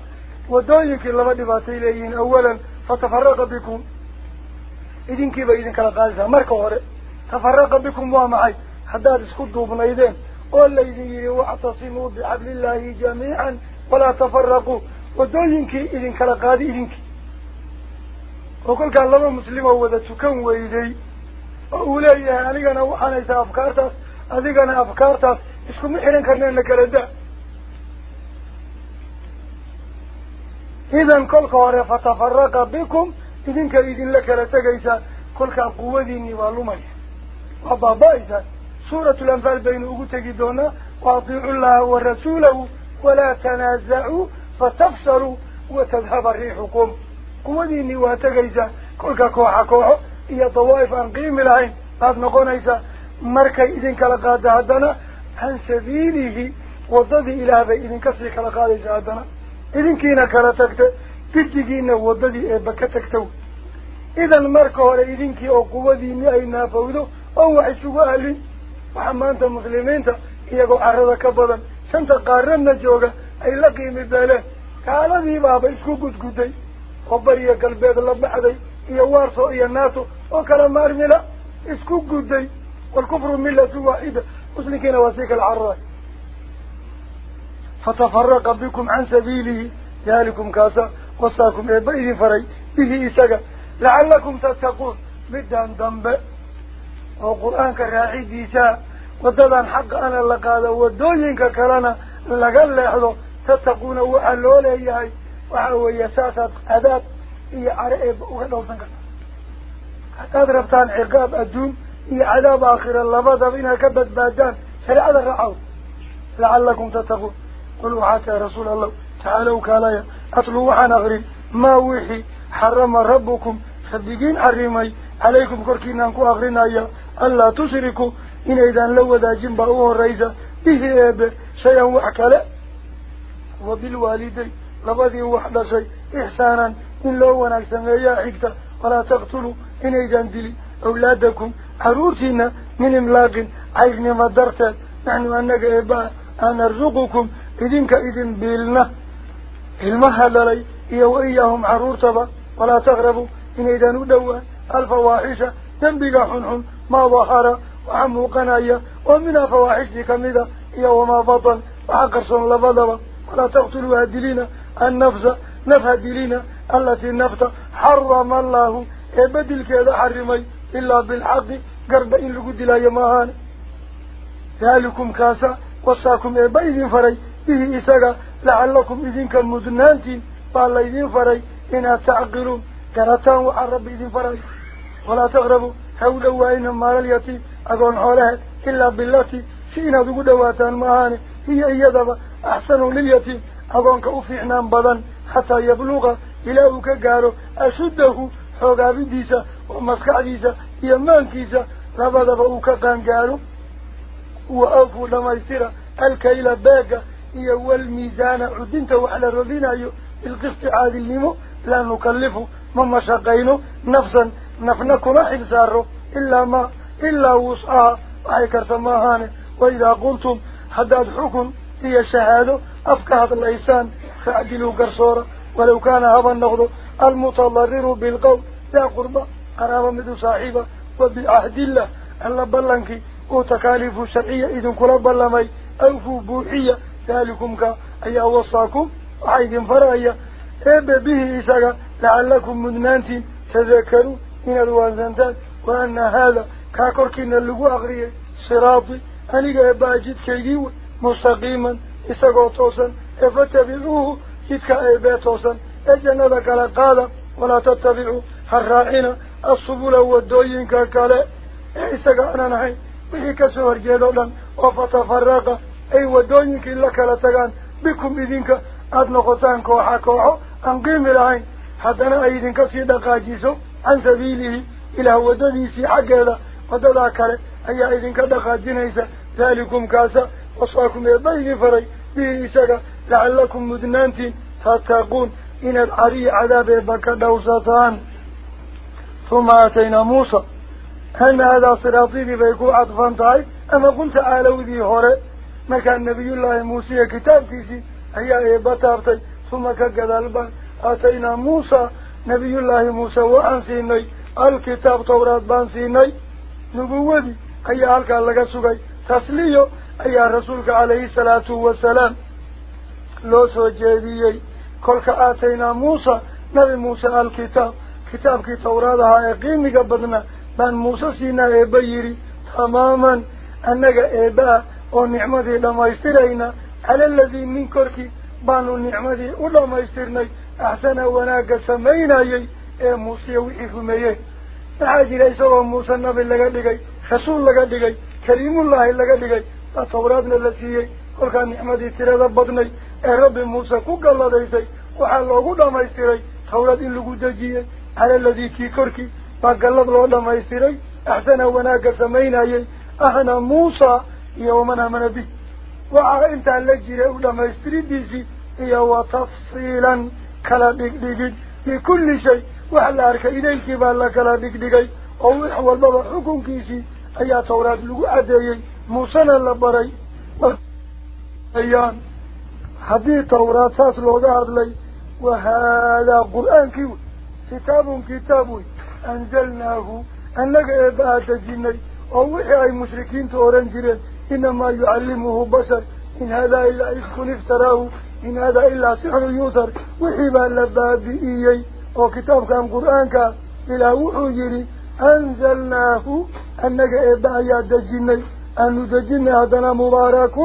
ودوينك اللي مدبات إليهين أولا. فتفرق بكم. إذنك بإذنك القادسة مركوري تفرق بكم ومعي. حداد اسكدوا من إذن. قول ليذيري واعتصموا بحبل الله جميعا. ولا تفرقوا. ودوينك إذنك القادي إذنك. وقل قال لما مسلمة وذاتكم وإذي أولئي أنا وحنيت أفكارتك. أذيقنا أفكار تاس اسكو محرن كرنين نكالدع إذن كل قواري فتفرق بكم إذن كإذن لك لتقيسا كل قوة ديني والومي. وبابا إذا سورة الأنفال بين أغتك تجدون واضعوا الله ورسوله ولا تنازعوا فتفسروا وتذهب ريحكم قوة ديني واتقيسا كل قوة قوة إيا طوائف أنقيم لهين قد نقونا إذا markay idinkala qaada haddana can sabiilihi waddadii ilaah bay idinka sii kala qaadaysaa haddana idinkiina kala tagta gidigiina waddadii eeba ka tagta idan marka hore idinkii oo quwadiinii ay naafowdo oo wax isugu ahlin waxaa maanta muslimiinta iyagoo carada ka badan shanta qaaradna jooga ay la qiimi beeleen gaaladii baaba isku gudguday oo bariya galbeed la baxday iyo warso iyo nato oo kala maarmila isku gudday والكفر من لسوا إذا أسلكين وسيك العرى فتفرق بكم عن سبيله. يالكم كاسا وصاكم يبيه فري. به إساقا. لعلكم تتقون. مدان دنب. وقرآنك راعي ديسا. وددان حق أنا لقاذا ودوينك كرانا لقال لحظو تتقون وعلو ليهي وعلو يساسا أداب هي عرائب أغلو سنقا هذا ربطان عقاب أدوم عذاب آخر اللفظ بنا كبت بادان سرعة الرعاو لعلكم تتقون قلوا حتى يا رسول الله تعالوا كالايا أطلوا حنغرين ما وحي حرم ربكم خديقين عريمي عليكم كركين أنكو أغرين أيا ألا تسركوا إن إذا لو ذا جنب أوه الرئيسة به أبه شيئا وحكلا وبالوالدي لبدي وحدا شيء إحسانا إن لو ونكسن يا حكتا ولا تقتلوا إن إذا دلي أولادكم. عروتنا من إملاق عيقنا ما درت نحن أنك إباء أن أرزقكم إذنك إذن بيلنا. المهل لي إيو إياهم عرورتبا ولا تغربوا. إن إذا ندوى الفواحشة تنبق حنهم ما ظهر وعمه قنايا. ومن فواحش كمذا إيو ما بطل وعقرصا لبضل ولا تقتلوا هدلين النفس. نفهدلين التي النفط حرم الله. إبدل كذا حرمي. إلا بالحق قرب إن لقد لا يمهان. ذلكم كاسا وصاكم إيه إبايدين فري به إساقا لعلكم إذن كالمدنانتين فالله إذن فري إنا تعقلون. كرتان وعن رب إذن فري. ولا تغربوا حول وإن مال اليتيم. أقول حولها إلا بالتي سينا ذو دواتان مهان. هي إيادها أحسن لليتيم. أقول كأفعنا بضان حتى يبلغ إلهك قارو أشده حقا بديسة ومسكع ديسة يمان كيسا لبدا فأوكا قان قالوا وأوفوا لما يصير الكيلة باقة هي والميزانة عدينة وعلى الرضينة القسط عادي لهم لا نكلفه مما شاقينه نفسا نفنكنا حلزاره إلا ما إلا وصعى وعيكرت ماهانه وإذا قلتم حداد حكم هي شهادة أفكهت الإيسان فأجلوا قرصورة ولو كان هذا النغض المتضرر بالقول يا قربة قرابة مدو صاحبة وبعهد الله. ألا بلنك وتكاليف الشرعية إذن كلا بلمي أوفو بوحية ذلكم كا. أي أوصاكم وعيد فرأي إبا به إساقا لعلكم مدمانت تذكروا. من الوازنتان وأن هذا كاكركين اللقو أغرية صراطي أنك إبا أجد كيديو مستقيما. إساقا توسا إفتبعوه. إتكا إبا توسا إجنبك لقالا ولا تتبعوا الرائنة السبول والدوين كالكالة إيسا قانا نحي بحي كسوهر جيدولان وفتفرقة أي والدوين كالكالة كال تغان بكم إذنك أدن قطان كوحا كوحو. العين حتى أنا أيدن كسيدا قاجيسو. عن سبيله. إلى هو دنيسي عقيدا فدولا كالة أي أيدن كالقاجين إيسا. ذلكم كاسا. وصواكم يبين فري. به بإيسا لعلكم مدنانتين. تتاقون إن العري عذاب بكر دوساتان. ثم أتينا موسى. هل هذا صراطي بيكو عطفان تاي أما قلت أهلو ذي هوري. ما كان نبي الله موسى كتاب تيسي هي إيباتارتي ثم كقذالبا أتينا موسى. نبي الله موسى وأنسيني الكتاب طورات بانسيني نبوذي أي ألقى لك سوغي. تسليه أي رسولك عليه الصلاة والسلام. لو سوى جيدي كلك آتينا موسى. نبي موسى الكتاب. Badnaa baan muuse siinaa eebba yidhi tamaaman annaga eebba ah oo nicmadii dhammaystirayna cala aladii nin korkii baanu nicmadii u dhammaystirnay axsana wanaagga samaynayay ee muusiya wixii rumeeyey maxaa jira isagoo muuse nabi laga dhigay rasuul laga dhigay kaliimullaahi laga dhigay baa tawraadna la siiyey kolkaa nicmadii tirada badnay ee rabbi muuse ku galladaysay waxaa loogu dhammaystiray tawraad in lagu dejiyey على الذي كيكرك فقلب الله ما يستري أحسن وناك سمينا أحنا موسى يومنا من به. وعائمت اللجرة لما يستري ديسي يو تفصيلا كلا بك لكل شيء. وحل أرك إلى الكبال كلا بك ديكي. أو يحوى البابا حكم كيسي. أي تورات لقو عدي موسى اللباري أيان حديث تورات ساس لغة عدلي وهذا قرآن كيو. كتاب كتاب أنزلناه أنك بعد الجنة أو أي مشركين تورن جرين إنما يعلمه بشر. إن هذا إلا إذكن افتراه إن هذا إلا سحر يوثر. وحبا لباب إيي أو كتاب كان قرآن إلا وحجري أنزلناه أنك إبا ياد الجنة أن تجنة هذا مبارك.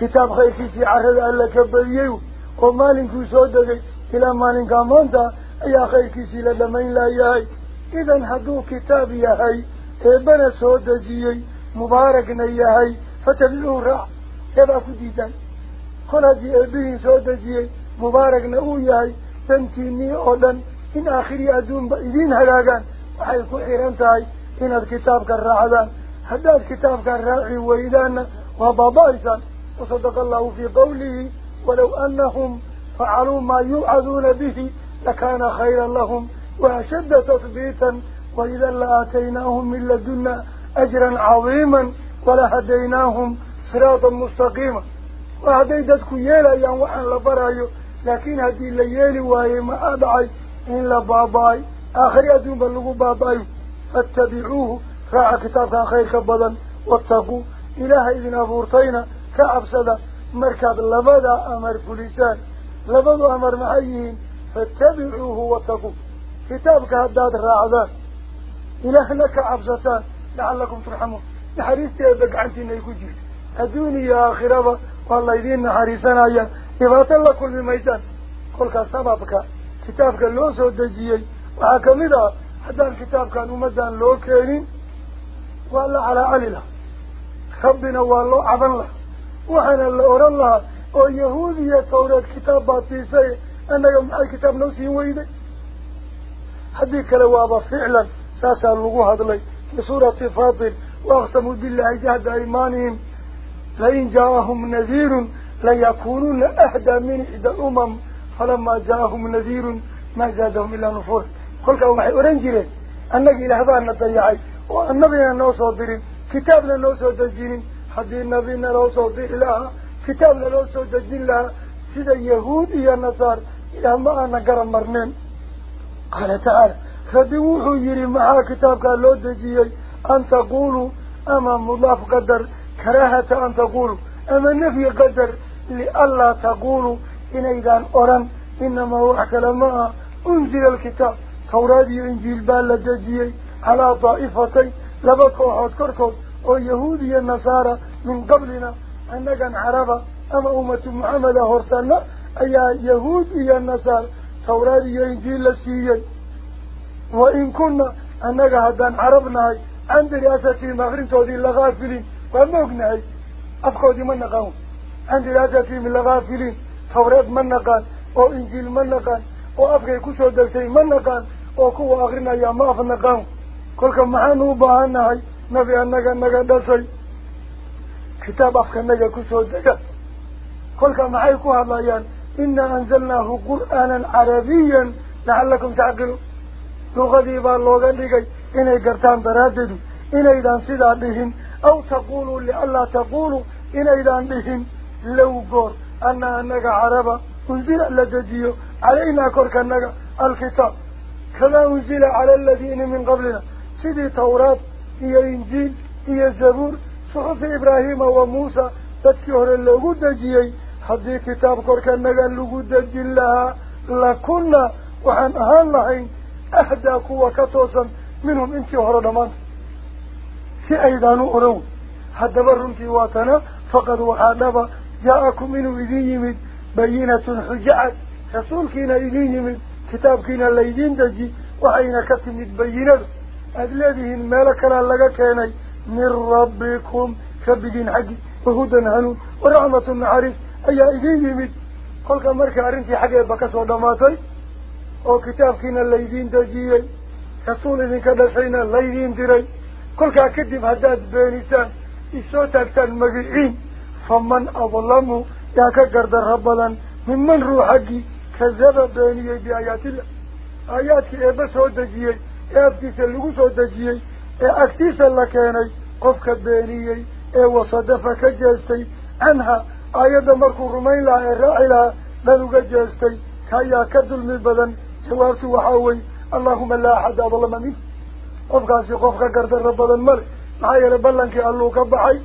كتاب خيكي سعر هذا لك بيه ومالك سعر إلى ما نقامنا يا أخي كيسي لدمين إلا ياي. إذن هدو كتاب ياهي إبنى سودة جيهي مباركنا ياهي فتبلوه راح سبقوا ديدا كل هذه أبيهن سودة جيهي مباركنا ياهي تنتيني أولا إن آخري أدون بإذين هلاقان وحيكو إيرانتاي إن الكتاب كالرعضان حدا الكتاب كالرعي وإذان وبابايسا وصدق الله في قوله ولو أنهم فعلوا ما يوعدون به لكان خيرا لهم وأشد تثبيتا. وإذا لآتيناهم من لدنا أجرا عظيما ولهديناهم صراطا مستقيما. وهديتك يالا يا وحن لبرايو لكن هدي الليالي وهي ما أدعي إلا باباي آخر يدون بلغوا باباي. فاتبعوه راع كتابك خيرك بدا واتقوا إله إذن أبورتين سدى مركب لبدا أمر فليسان لبدو أمر معين فاتبعوه واتقوا كتابك هداد الرعضة إلهنك عبزتان لعلكم ترحمون. نحريستي أبقى عندي نيكو جيد. هدوني يا آخرابة والله يدين نحريسان أيا إغاط الله كل ميدان كل سببك. كتابك اللوس ودجيي وحاكم إذا هذا الكتاب كان أمدان لو كيرين والله على علي له خبنا والله عبن الله وحنا اللي أرى الله أو يهودية تورات كتاب باتيسي أنا يوم الكتاب نوسي ويدي حدي كلاوابا فعلا ساسان لغوها دلي في سورة فاطر واختموا بالله جهد أيمانهم لئن جاءهم نذير ليكونون أحدا من إحدى الأمم فلما جاءهم نذير ما جادهم إلا نفور قلت أهو محي أرنجري أنك إلى هذا النطيعي وأن نبينا نوصو ديري كتابنا نوصو ديري حدي النبينا نوصو ديري لها كتاب للوسو سيدا سيدة يهودية نصار يا ما أنا قرم مرنين. قال تعالى فبوحو يري معها كتابك اللو دجيي أن تقولوا أما مضاف قدر كراهة أن تقولوا أما نفي قدر لألا تقولوا إن إذا أرم إنما هو أحكال معها أنزل الكتاب. تورادي إنجيل بالا دجيي على طائفتي لبكو حد كركو ويهودية نصارى من قبلنا. Maxameda hortana ayaa yahuud iyo nasaar tawraad iyo injiil la siiyey wa in kunna annaga haddaan carab nahay can diraasatihim akrintoodii lakaafiliin waa ma ognahay afkoodii ma naqaan can diraasatihim lakaafiliin tawreed ma naqaan oo injiil ma naqaan oo afkay kusoo degtay ma naqaan oo kuwa akrinaya ma af naqaan kolka maxaanu u baahan nahay nabi annaga naga dhashay كتاب أفكنك كسودك قلت ما عيكوها الليان يعني. إنا أنزلناه قرآنا عربيا. لعلكم تعقلوا لغة نغذيبا اللغة لكي إنا قرتان ترددوا إنا إذا انصدع بهم أو تقولوا لألا تقولوا. إنا إذا بهم لو قر أن أنك عربا. أنزل اللججيو علينا كورك أنك الكتاب. كما أنزل على الذين من قبلنا. سيدي توراة. هي إنجيل. هي زبور. Dadkii hore loogu dejiyey haddii kitaab korkanaga lagu dejin lahaa lakunna waxaan ahaan lahayn ahdaa kuwa ka toosan minhum intii hore dhammaanta si aydaan u oran haddaba runtii waatana faqad waxaa dhaba jaa-akum inuu idin yimid bayinatun xujacad rasuulkiina idin yimid kitaabkiina laydiin deji waxayna ka timid bayinada aada leedihiin meelo kalea laga keenay من ربكم. كبدين حقي وهدى نهلون ورعمة عريس أي إذين يمد قولك مركا أرنتي حقي بكس ودماتي. وكتاب كينا الليذين دجيي كسول إذن كدسينا الليذين دري قولك أكدم هداد بينيسان إسوتا كتان مقعين. فمن أظلمه. ياكا قرد ربلا. ممن حقي. كذب بينيي بآيات الله. آياتك ودجيي دجيي إبتس اللغسو دجيي أكتس اللكيني قفك بينيي اي وصدفك جاستي عنها أيضا مركو رمين لا اراعي لا لذوك جاستي كايا كالظلم البدن جوابت وحاوي اللهم لا احد اظلم منه قفك سي قفك قرد ربدا مر معايا لبلنك اللوك بحي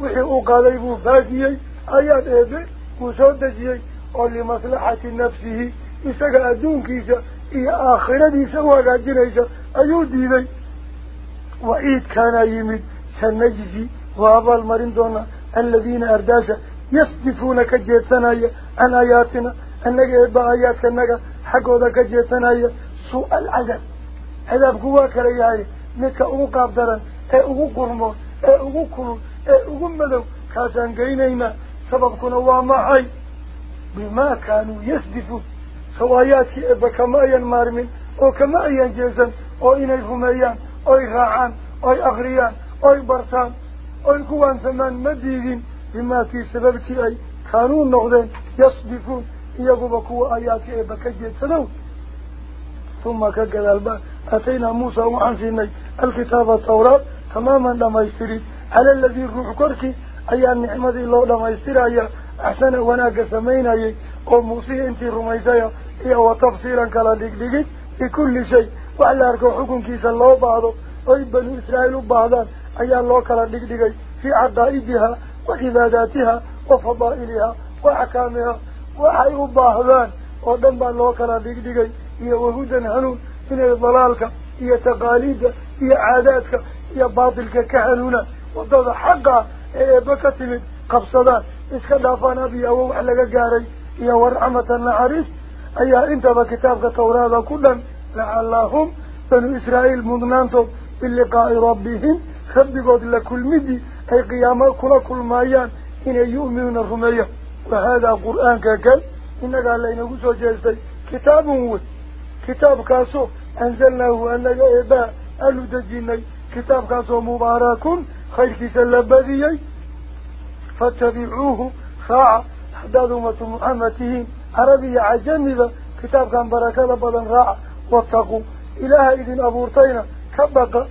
وحي اقاليبو فاجيي ايات ايبه مصدجيي اولي مصلحة نفسه يساق ادونك ايسا اي أخرى ديسا واقع جنيسا ايو ديدي وإيد كان يمد sanajzi waa abaalmarin doonaa aladiina ardaasha yasdifuuna ka jeedsanaya can aayaatina annaga eebba aayaadkanaga xaggooda ka jeedsanaya suu-a alcadaab cadaabku waa kala yahay midka ugu qaab daran ee ugu qurmoon ee ugu kulul ee ugu madow kaasaan geynaynaa sababkuna waa maxay bimaa kaanuu yasdifuun sawaayaadkii eebba kama ayan maarmin oo kama ayan أي برتان أي كوان ثمان مديرين بما في سببتي أي كانوا نغذين يصدفون يقوب كوا آيات أي بكجيت سنو ثم كجلال با أتينا موسى وعن سيني الكتاب التوراة تماما لما يستري. على الذي يقول كركي أي نعمة الله لما يستري أحسن وأنا قسمين أي قوم موسى أنت رميزايا يا وتفصيلا كلا ديك ديك لكل شيء. وعلى أركو حكم كيس الله بعضه أي بني إسرائيل بعضان. أيان لوكلا ديكي في عدائدها وعباداتها وفضائلها وحكامها وحي وحيو باهدان ودنبا لوكلا ديكي إيا وهودا هنون من الضلالك إيا تقاليد إيا عاداتك إيا باطلك كهنون وضد حقا إيا بكتب قبصدان إسكا دافانا بي أوو قاري إيا ورحمة النعريس أي إنت بكتابك تورادا كلا لعلهم بنو إسرائيل مضنانتو باللقاء ربهم ربكوا لكل مدي أي قيامة كل كل مايان إن يؤمنون الرمية وهذا قرآن كقال إن قال لنا قصو جلسي كتاب هو كتاب كاسو أنزلناه أن إباء ألو دجيني كتاب كاسو مبارك خير كيس اللبذي فاتبعوه خاع حداد أمت محمده عربي عجنب كتاب كان بركة لبدا راع واتقوا إله إذن أبورتين كبقى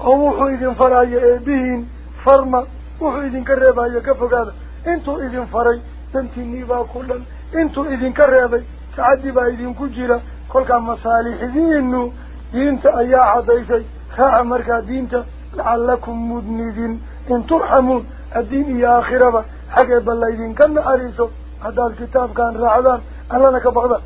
أو وحيدين فراي بهن فرما وحيدين كربا يكفوا قال أنتوا إذن فراي تنتني با كلا أنتوا إذن كربا تعدي با إذن كجرا كل كم مصالح ذينو دينت أيا عضيسي خا عمرك دينت لعلكم مدنين إن ترحموا الدين يا آخرة حقا بالله إذن كان أريسو. هذا الكتاب كان رعدان ألا لك بغضا.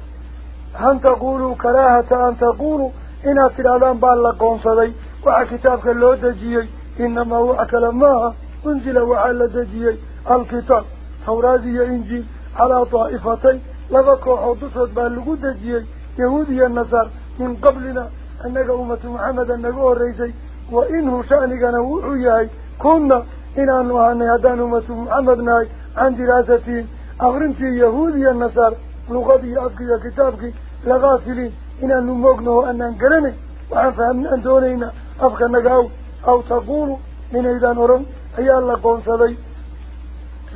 هن تقولوا كراهة أن تقولوا. إن أتلالان بالله قنصدي وكتابك لو دجيي إنما هو أكل ماها أنزل وعلى دجيي. الكتاب تورادي إنجيل على طائفتي لبكو حدثت بألغو دجيي. يهودي النصار من قبلنا أنك أمة محمد النقوة الرئيسي. وإنه شأنك نوعيهي كنا إن أنه أدان أمة محمدنا عن دراستين أغرمت يهودي النصار لغضي أبقي كتابك لغافلين إن أنه مقنه أنه قرمي وعن فهمنا أن دونينا. Afkanaga aw aw taquulu inaydaan oran ayaa la qoonsaday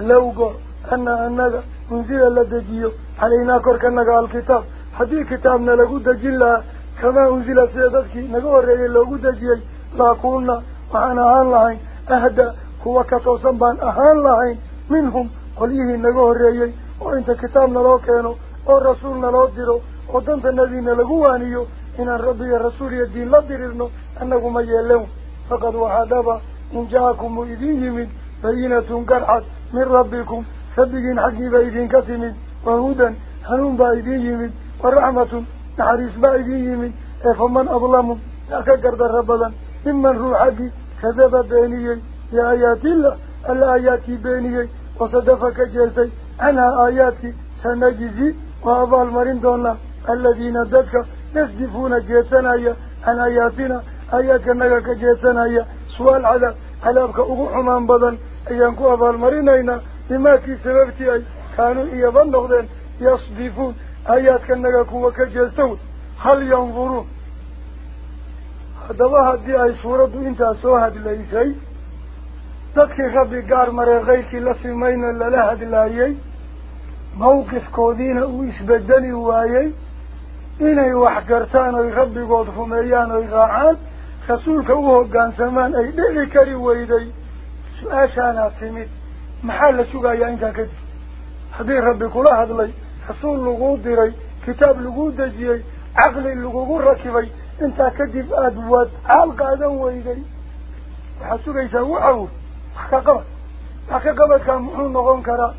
low goor ana annaga unzila la dejiyo calaynaa korkanaga alkitaab haddii kitaabna lagu dejin lahaa kamaa unsila sida dadkii naga horreeyey loogu dejiyey laakuuna waxaan ahaan lahayn ahda kuwa ka toosan baan ahaan lahayn minhum qolyihii naga horreeyey oo inta kitaab naloo keeno oo rasuul naloo diro oo danta nadiina lagu waaniyo inaan rabbi iyo rasuul iyo diin la dirirno أنكم مجلون فقد وحدبا إن جاءكم إذين من فإنة قرحة من ربكم سبقين حقي بإذين كثم وهودا حنون بإذين من ورحمة نحريس بإذين من. إيه فمن أظلم؟ أكثر ربلا. ممن حقي كذب بيني يا آيات الله. ألا آياتي بيني وصدفك جلتي. أنا آياتي سنجزي وأظلم رندونا. الذين ذكر يسدفون جيتنا عن آياتنا. Jeedsanaya su'aal cadaab cadaabka ugu xumaan badan ayaan ku abaalmarinaynaa bimaakii sababtii ay kaanuu iyaba noqdeen yasdifuun aayaadkanaga kuwa ka jeesta wey hal yanduruun haddaba haddii ay suuraddu intaas soo hadlaysay dadkii rabbi gaar maree kayrkii la simayna lala hadlaayey mawqifkoodiina uu isbedeli waayey inay wax gartaan oy rabbigood rumeeyaan oy raacaan ay dhici kari weyday su-aashaanaa timid maxaa la sugayaa intaa kadib haddii rabbi kula hadlay rasuul laguu diray kitaab laguu dejiyey caqli lagugu rakibay intaa kadib aada waad caal qaadan weyday waxaad sugaysaa waxa wey wax ka qabad wax ka qabadkaa muxuu noqon karaa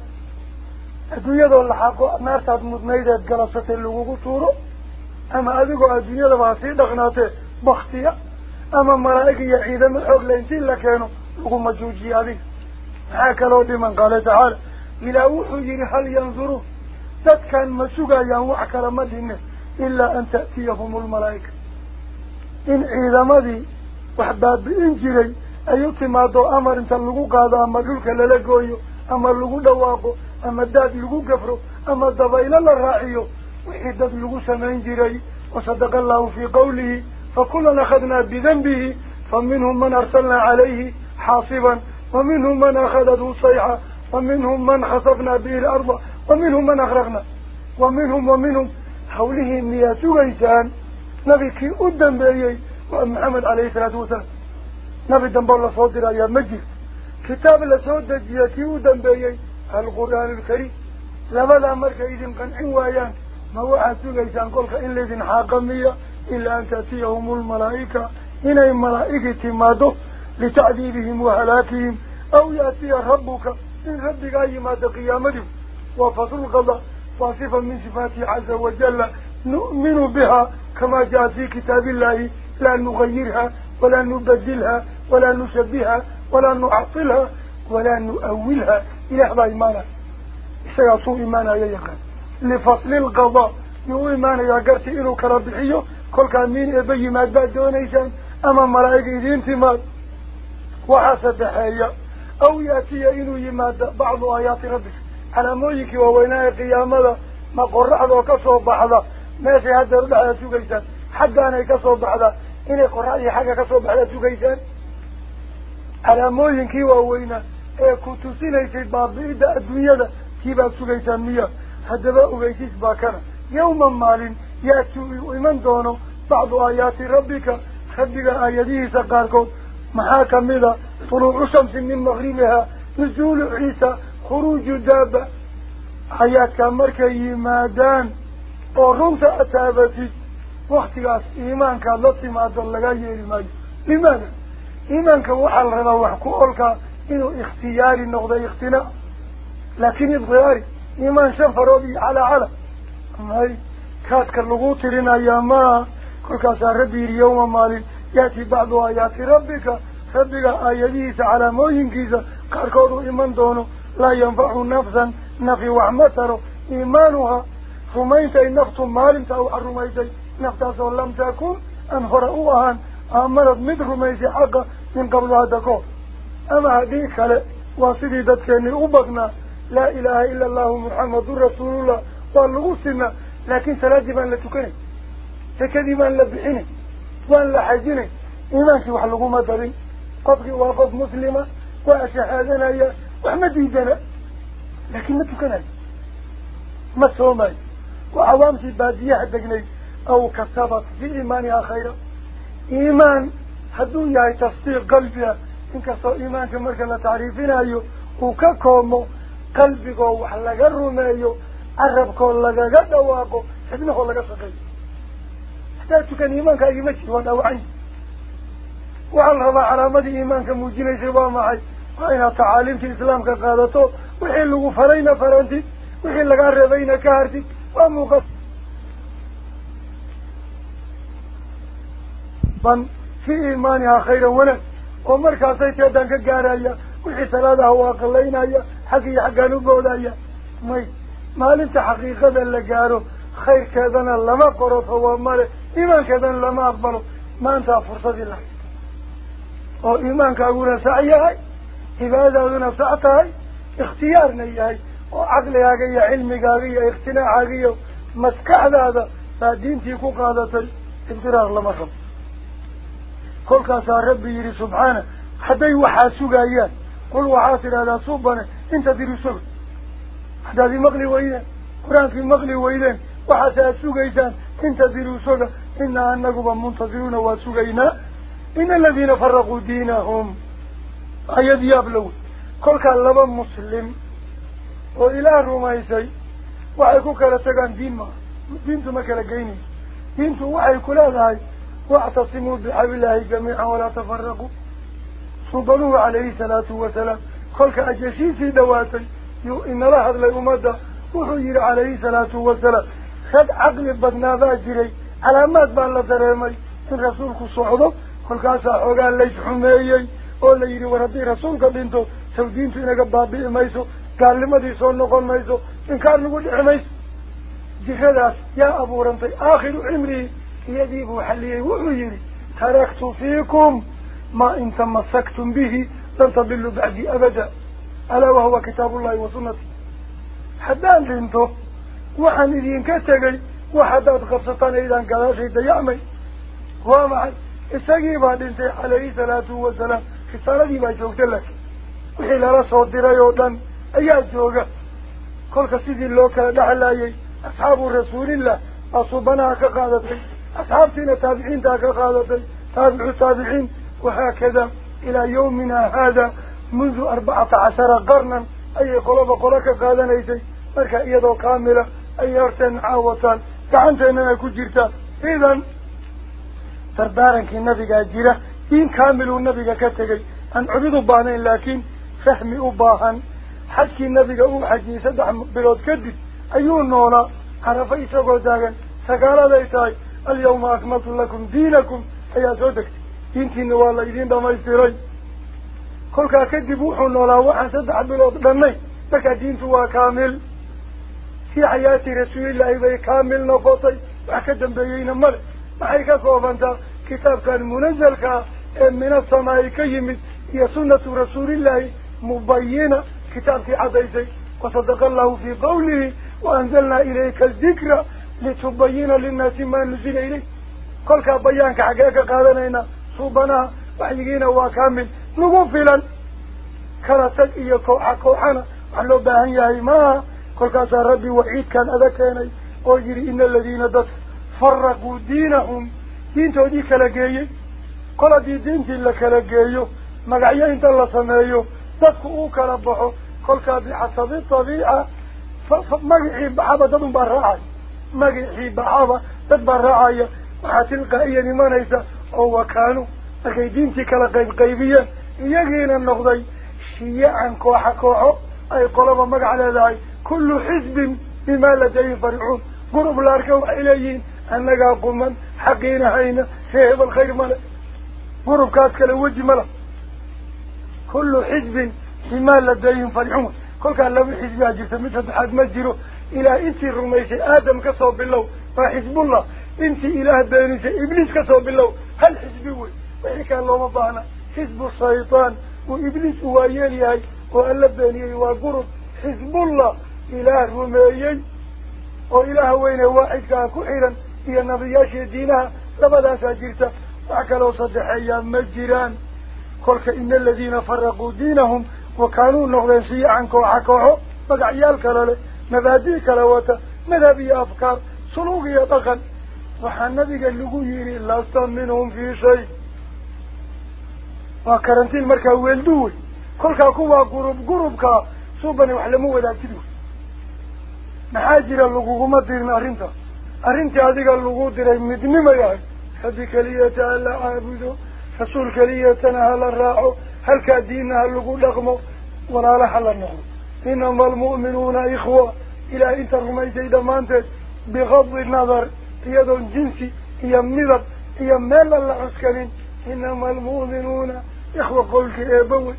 adduunyadoo laxaqo naartaad mudnaydeed galabsatay lagugu tuuro ama adigoo adduunyadaba ha sii dhaqnaatee baktiya أما مرائك يحيدا من حق لنسين لكانوا لقوا مجوجي أبيه هكذا دي من قال تعالى إلى وحجين حال ينظروا. تتكن مسوغا ينوحك لمدهن إلا أن تأتيهم الملائكة. إن إذا ماذي وحباد بإنجيلي أيوك ما دو أمر إنسان لقوك هذا أما جلك للاقويه أما لقو دواقه أما داد لقو كفره أما الدبايل الله الراعيه وحيدة لقو سمين جيلي وصدق الله في قوله فكلنا أخذنا بذنبه فمنهم من أرسلنا عليه حاصبا ومنهم من أخذته صيحة ومنهم من خصفنا به الأرض ومنهم من أغرقنا ومنهم ومنهم. حوله النياس نبي نبيك أدن بأيي محمد عليه الصلاة والسلام. نبي دنب الله صدر يا مجد كتاب الله صدر يا أدن بأيي. القرآن الكريم. لما لا مركا إذن كان عوايا ما وعثوا غيسان قولك إن لذن حاقمية. إلا أن تأتيهم الملائكة. إن الملائكة تمادوا لتعذيبهم وهلاكهم. أو يأتي ربك إن ربك أي ماد قيامتهم وفصل الله فاصفا من صفاته عز وجل. نؤمن بها كما جاء في كتاب الله. لا نغيرها ولا نبدلها ولا نشبهها ولا نعطلها ولا نؤولها. إلى أحضى إيمانا. سيصو إيمانا يا يقين لفصل القضاء يو إيمانا يا قرتي إنو كربحيه كل كان مين يبي ما دونيسن أما ملاك يدين تمار وحسد حيا أو يأتي إنه يماد بعض آيات ربك على مويك ووناء قيامة ما قرر هذا كسر بعضا ما سيهد رد على توجيسن حتى أنا كسر بعضا إن قرر أي حاجة كسر بعضا توجيسن على مويك ووناء كتوسين أي شيء بعضا الدنيا كيف توجيسن مياه حتى بقى توجيس باكنا يوما مالين يأتي ومن دونه بعض آيات ربك. خبق آياته سقاركم محاكا ملا طلوع شمس من مغربها. نزول عيسى. خروج دابة. آيات كامركا يمادان وغوطة وأختي واختقى إيمانك اللطي ما أدلقى يريمان إيمان. إيمانك وحال غدا وحكوالك إنه اختياري النقضة اختناء. لكن اضغياري إيمان شفره على على. مهي كاد كالغوط لنا ياما كل كاسا ربي اليوم مالي يأتي بعض آيات ربك ربك آياليس على موهن كيزا كاركوضو إيمان دونو. لا ينفع نفسا نفي وعمتره إيمانها فمينتي نفط مالمت أو الرميسي نفط لم تكون أنفر أوهان أمرت من رميسي حقا. من قبل هذا أما هديك وصدي دتكني أبغنا لا إله إلا الله محمد رسول الله. والغسنا لكن ثلاثة بان لتكنه تكذي بان لبحنه بان لحجنه إيمانك وحلقه مدري قبقي وقب مسلمة وأشحادنا يا وحمد يدنا لكن نتكنه ما سومي. وعوام في بادية حدقني أو كثبت في إيمانها خيرا إيمان حدو ياي تصديق قلبها إنك صو إيمانك مركلة تعريفين أيو وككومو قلبك وحلق الرومي أيو عربك لغا دواقو حبنه لغا سقي حتى تكن إيمانك أي مجد وأنا وعين وعلى هذا علامة إيمانك موجيني سوا معي. وإن تعاليم في الإسلام كقادته وحين لغو فرين فرنتي وحين لغا ربين كهرتي ومقص في إيمانها خيرا ونك ومركا سيتي دانك قارايا وحي سلادة هو أقلينايا حقي حقا نبودايا. مي maalinta xaqiiqada la gaaro khayrkeedana lama qoro fawaa male iimaankeedana lama aqbalo maantaa fursadii la haysta oo iimaankaaguna sac yahay cibaadadaaduna sac tahay ikhtiyaarna yahay oo caqligaaga iyo cilmigaaga iyo iqtinaacaga iyo maskaxdaada baa diintii ku qaadatay ibtiraaq lama rabo kolkaasaa rabbi yidhi subxaana hadday waxaa sugayaan qul waxaa tidhahdaa subane inta diri suga هذه مغلي ويدان قرآن في مغلي ويدان وحتى السوغيسان انتظروا دروسوغا إنا أنكم منتظرون واسوغينا إن الذين فرقوا دينهم أيد يبلو كل كالبا مسلم وإلى الرومايسي وعيكو كالتغان دين ما دينتو ما كالقيني دينتو وعيكو لا داي واعتصموا بحب الله جميعا ولا تفرقوا صبروا عليه سلاة وسلام كل كأجيسي سيدواتي يو إن الله أدلي أمده وحجر عليه الصلاة والسلام. خد عقل بدنا باجري على ما أدبال الله ترامي إن رسولك صعوده. كل كاسا حقال ليس حميي. أولا يري وردي رسولك بنتو سودين تنك بابي إميسو قال لما دي صنع قميسو إن كان نقول إميس جهداس يا أبو رمطي آخر عمري. يديب حليه وحجري تركت فيكم ما إن تمسكتم به لن تضلوا بعدي أبدا. Bacdii abada alaa wahuwa kitaabullahi wa sunnati haddaan dhinto waxaan idinka tegey wax haddaad qabsataan aydaan gadaashay dayacmay waa maxay isagii baa dhintay calayhi salaatu wasalaam risaaladii baa joogta laakiin wixii lala soo diray oo dhan ayaa jooga kolka sidii loo kala dhexlaayay asxaabu rasuulillah baa suubanaha ka qaadatay منذ أربعة عشر قرنا أي قلوب قلوك قادنا إيسي مركا إيادو كاملة أي أرتن عاوطان فعنت أننا كجيرتا إذن تردارن كي النبي جيرا إن كاملوا النبي كتغي أن عبدوا بانين لكن فهمي أباهن. حكي النبي أم حكي سدح بلوت كدس. أيون النونا عرفي سقو جاغن. سقال ليتاي اليوم أكملت لكم دينكم. أي أسودك. إنتي نوالا إذن دمائي سيري كل كاكد بوحو نولا وحن عبد بلوط دمي بك الدين فوا كامل في حياتي رسول الله إذا كامل نفطي بحك جنبيين مر بحيكا كوفانتا كتاب كان منزل من السماء كيمت هي سنة رسول الله مبينة كتاب في عزيزي وصدق الله في قوله وأنزلنا إليك الذكر لتبين للناس ما نزل إليه كل كبيانك حقيقة قادنا هنا صوبنا وحيقين وكامل نقفلا كلا تد إيه كوحا كوحانا وحلو باهن ياهي ما كل كاسا ربي وعيد كان أذا كاني قول إن الذين دس فرقوا دينهم دين تودي كالاقيا كلا دي دين دين لكالاقيا مقعيا انت الله سمايو كلا كالبحو كل كاسا حسب الطبيعة فمقعي بحابة دون براعي مقعي بحابة دون براعي وحا تلقائيا ما نيسا هو كانوا أكيد أكيدين كلا قيبيا يجينا النقضي. شيعا كوحا كوحا أي قلبا مقع لذاي كل حزب بما لديه فرعون قرب الأركوة إليين أنك أقول من حقين هين سيهب الخير ملا. قرب كاتك لوجه ملا. كل حزب بما لديه فرعون كل كان لو حزب أجلت مثل حد مجره إلى أنت الرميسي آدم كصوب الله فحزب الله. أنت إله الدينيسي إبليس كصوب الله هل حزبه وإن كان الله مبانا. حزب الشيطان وإبليس هو يليهي وقال لبنيه وقرب حزب الله إله رميهي وإله وين واحد كان كحيرا هي نبياش دينها لبدا ساجرتا صدح أيام مجران قولك إن الذين فرقوا دينهم وكانوا نغذين سيعا كوحكوحو بقع يالك للي مباديك لوتا مذابي أفكار صلوقي أبقا وحن نبيك اللقو يري لاستن منهم في شيء. Wey kolkaa kuwaa gurub gurubkaa suubani wax lama wadaagtid wey maxaa jira laguguma dirin arrinta arrintii adiga lagu diray midnimay ahay rabbi keliyata ha la caabudo rasuul keliyatana hala raaco halkaa diinna ha lagu dhaqmo walaala hala noqdo inama almu'minuuna ikhwa ilaah inta rumaysay dhammaanteed bigadi nadar iyadoon jinsi iyo midab iyo meel aan la cuskanin inama almu'minuuna إخوة قولك إيبوي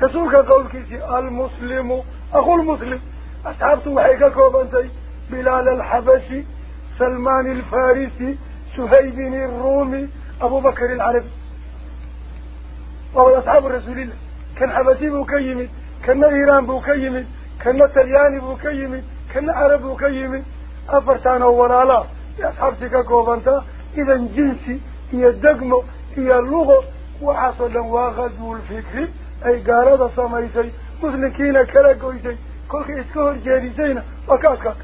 خسولك قولك المسلم أقول مسلم أصحابت وحيك كوبانتي بلال الحبشي سلمان الفارسي سهيد الرومي أبو بكر العربي. وهو أصحاب الرسول الله. كان حبشي بوكيمي كان إيران بوكيمي كان تلياني بوكيمي كان عرب بوكيمي أفرتان أولا لا أصحابتك كوبانتا إذا جنسي هي الدقمة هي اللغة وحصل وغزو الفكر أي قارضة سميسي مثلكين كلاكويسي كل إسكهر جاريسينا وكاكاك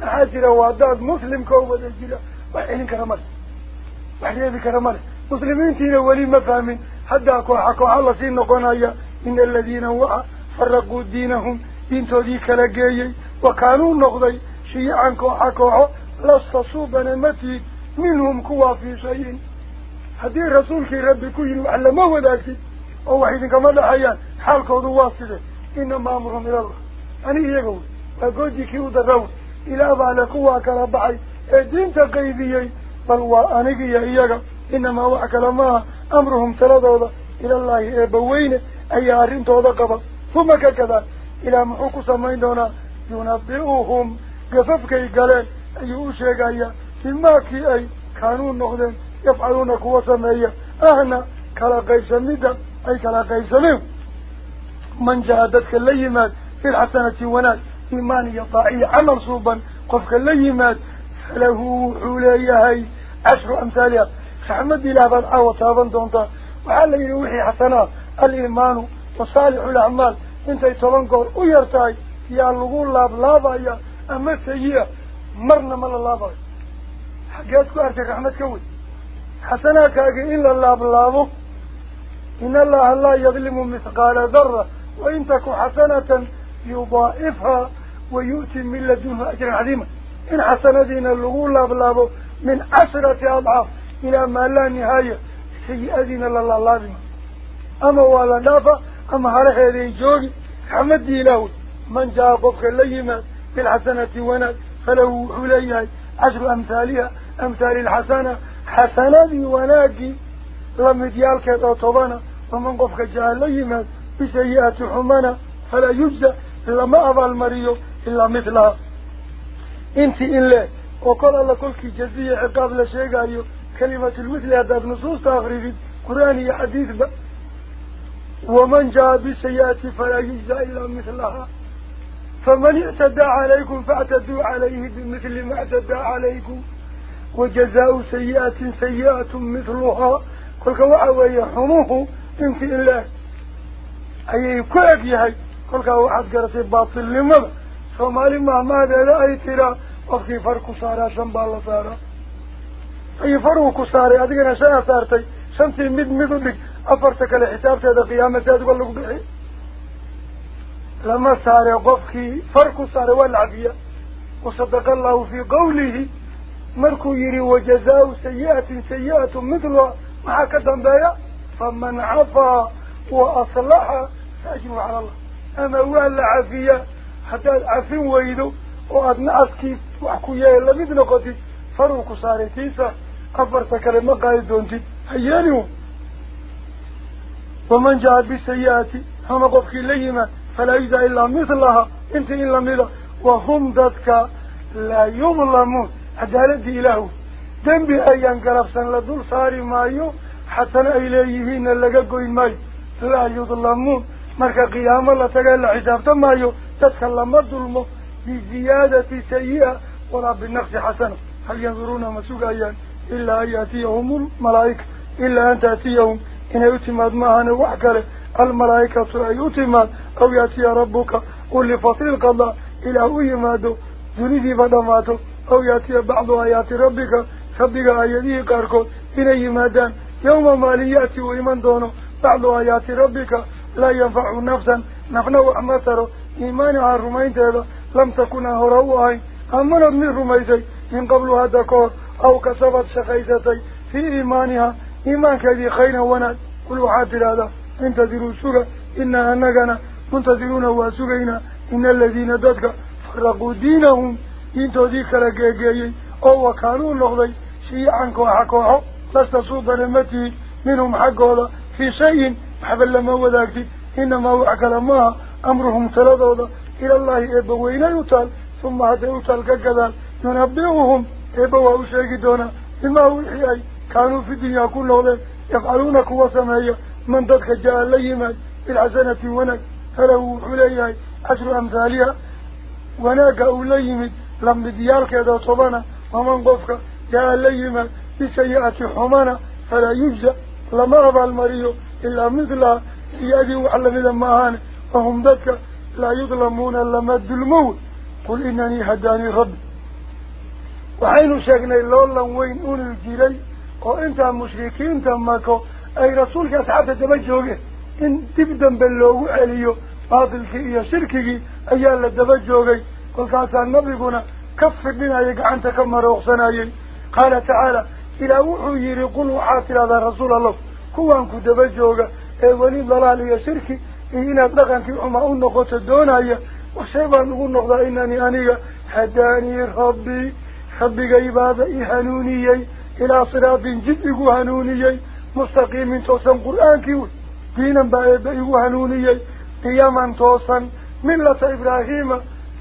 نحاجر واداد مسلم كوما دجيلا وحيني كرمال وحيني كرمال مسلمين تين ولي مفامين حتى أكو حكو الله سين قنايا إن الذين وعا فرقوا دينهم دين تودي كلاكيي وكانوا النقضي شيعا كو حكو لست صوبنا متي منهم كوا في شيء lama wadaagtid oo wax idinkama dhaxayaan xaalkoodu waa side inama amruhum ilallah ani iyaga wey waa goodii kii u darra wey ilaah baa le kuwaa kala baxay ee diinta qaydiyey bal waa anigiyo iyaga inamaa wax kale maaha amruhum taladooda ilallaahi eebbaweyne ayaa arrintooda qaba uma ka kadaan ilaah muxuu ku samayn doonaa yunabi'uhum gafafkay galeen ayuu u sheegayaa bimaakii ay kaanuu noqdeen يفعلون قوة سمية أهنا كلا قيسا ميدا أي كلا قيسا ميو من جهدتك الليمات في الحسنة ونال إيماني طائي عمل صوبا قفك الليمات فله حوليهي عشر أمثالها. خحمد لهذا الآوة طابا دونتا. وعلى يوحي حسنا الإيمان وصالح الأعمال. انت يتوان قول ويرتاي يا لغول لاب لابا يا أما سيئة. مرنا من اللابا حقاتك أرتك أحمد كوي. حسنا إلا الله بالله إن الله لا يظلم مثقال ذرة. وإن تكو حسنة يضائفها ويؤتي من لدنها أجر عظيمة إن حسنا دينا اللغو الله من عشرة أضعاف إلى ما لا نهاية. سيئة دينا الله لازم. أما ولا نافع أما هرح يدي جوغي حمد دي له من جاء قفك الليما بالحسنة ونال فله حليها عشر أمثالها أمثال الحسنة. حسنا حسنادي وناجي لم يديالك اتطبانا ومن قفك جاليما بسيئة حمانا فلا يجزى إلا ما أبا المريو إلا مثلها انتي إلا وقال الله كلك جزية عقاب لشيك أيو كلمة المثل هذا النصوص تغريبين قراني حديث بأ ومن جاء بسيئة فلا يجزى إلا مثلها. فمن اعتدى عليكم فاعتدوا عليه بمثل ما اعتدى عليكم وجزاء سيئة سيئة مثلها. كل كواعوا يحموه إن في الله أي كلك يحي كل كواعوا أذكرت باطل لمر فمال ما ماذا لا أي ترى. أخي فرق سارة شنب الله سارة. أي فرق سارة. أذكر شيئا سارتي. شمس مد مد مد أفرتك الحساب هذا قيامة هذا قال لك بحي. لما سارة قفكي فرق سارة والعبية. وصدق الله في قوله. مركو يري وجزاء سيئة سيئة مثل ما كذب بها فمن عفا وأصلح فأجر على الله. أما هو العافية حتى العفو ويدو وأدنى أسكي وأحكو يا الله مثل قدي. فروك صاري تيسا أفرت كلمة قائد دونتي. أيانيو. ومن جاء بالسيئة هم قفك ليما فلا يدع إلا مثلها. إنت إلا مثلها وهم ذاتك لا يظلمون. عدالة إله دنبي أيان قرفسا لدول صاري مايو حتى إليهين اللقاقوا الماي لا يظلمون مركا قيام الله تقال حسابتا مايو. تتكلم الظلم ظلمه بزيادة سيئة ولا بالنقص حسن. هل ينظرون مسوق أيان؟ إلا أن يأتيهم الملائكة. إلا أن تأتيهم. إن يتماد معنا وحكرة الملائكة لا يتماد أو يأتي ربك. قل لفصل قضاء إلى هو يمادو. دوني فدماتو. Aw yaatiya bacdu aayaati rabbika ربك آياته قاركود إن يمادان يوم مالي يأتي وإيمان دونه. بعض آيات ربك. لا ينفع نفسا. نحن وعمتره إيمانها الرمين تهذا لم تكن هروها أمنا من رميسي من قبل هذا كور. أو كسبت شخيستي في إيمانها. إيمان كذي خينا ونال كل حافل هذا. انتظروا سورة. إنا أنقنا. منتظرون واسوغينا إن الذين ددك فرقوا دينهم. دينتو ذيك لقيقيي أو وكانوا نغضي شيعا كوحا كوحا لست صوبا نمتي منهم حقولا في شيء حبل لما وذاكتي إنما وعك لما أمرهم تلدودا إلى الله إبوين يتال ثم هذا يتال كذا ينبئهم إبوا أشيكدونا إما وحيي كانوا في الدنيا كلهم يفعلون كوا سمايا من ضدك جاء الليما بالحسنة ونك لم بديالك إذا طبنا ومن قفك جاء الليما بسيئة حمانا فلا يجزى. لما أبع المريو إلا مثلها يأذي وعلم لما هان فهم ذكا لا يظلمون لما الظلمون قل إنني هداني ربي. وحين شاكنا الله وين أولي الجيلي وإنت مشركين تماكو أي رسولك أسعاد دبجوغه إن تبدن باللوغو عليو باطلك إيا شركي أيا قل كاسا النبيقنا كف بنا يقعان تكما روخصنايين قال تعالى إلا وحو يري قل وحاتل هذا رسول الله كوان كدبجوغا اي ولي ضلال يسركي إينا بلغان كي عما أنقوت الدوناية وشيبان نقول نقضى إنني آنيقا حداني ربي خبق إبادة إحنونيي إلى صراط جدي هنونيي مستقيم توسن قرآن كيو دينا بايبه هنونيي قياما توسن ملة إبراهيم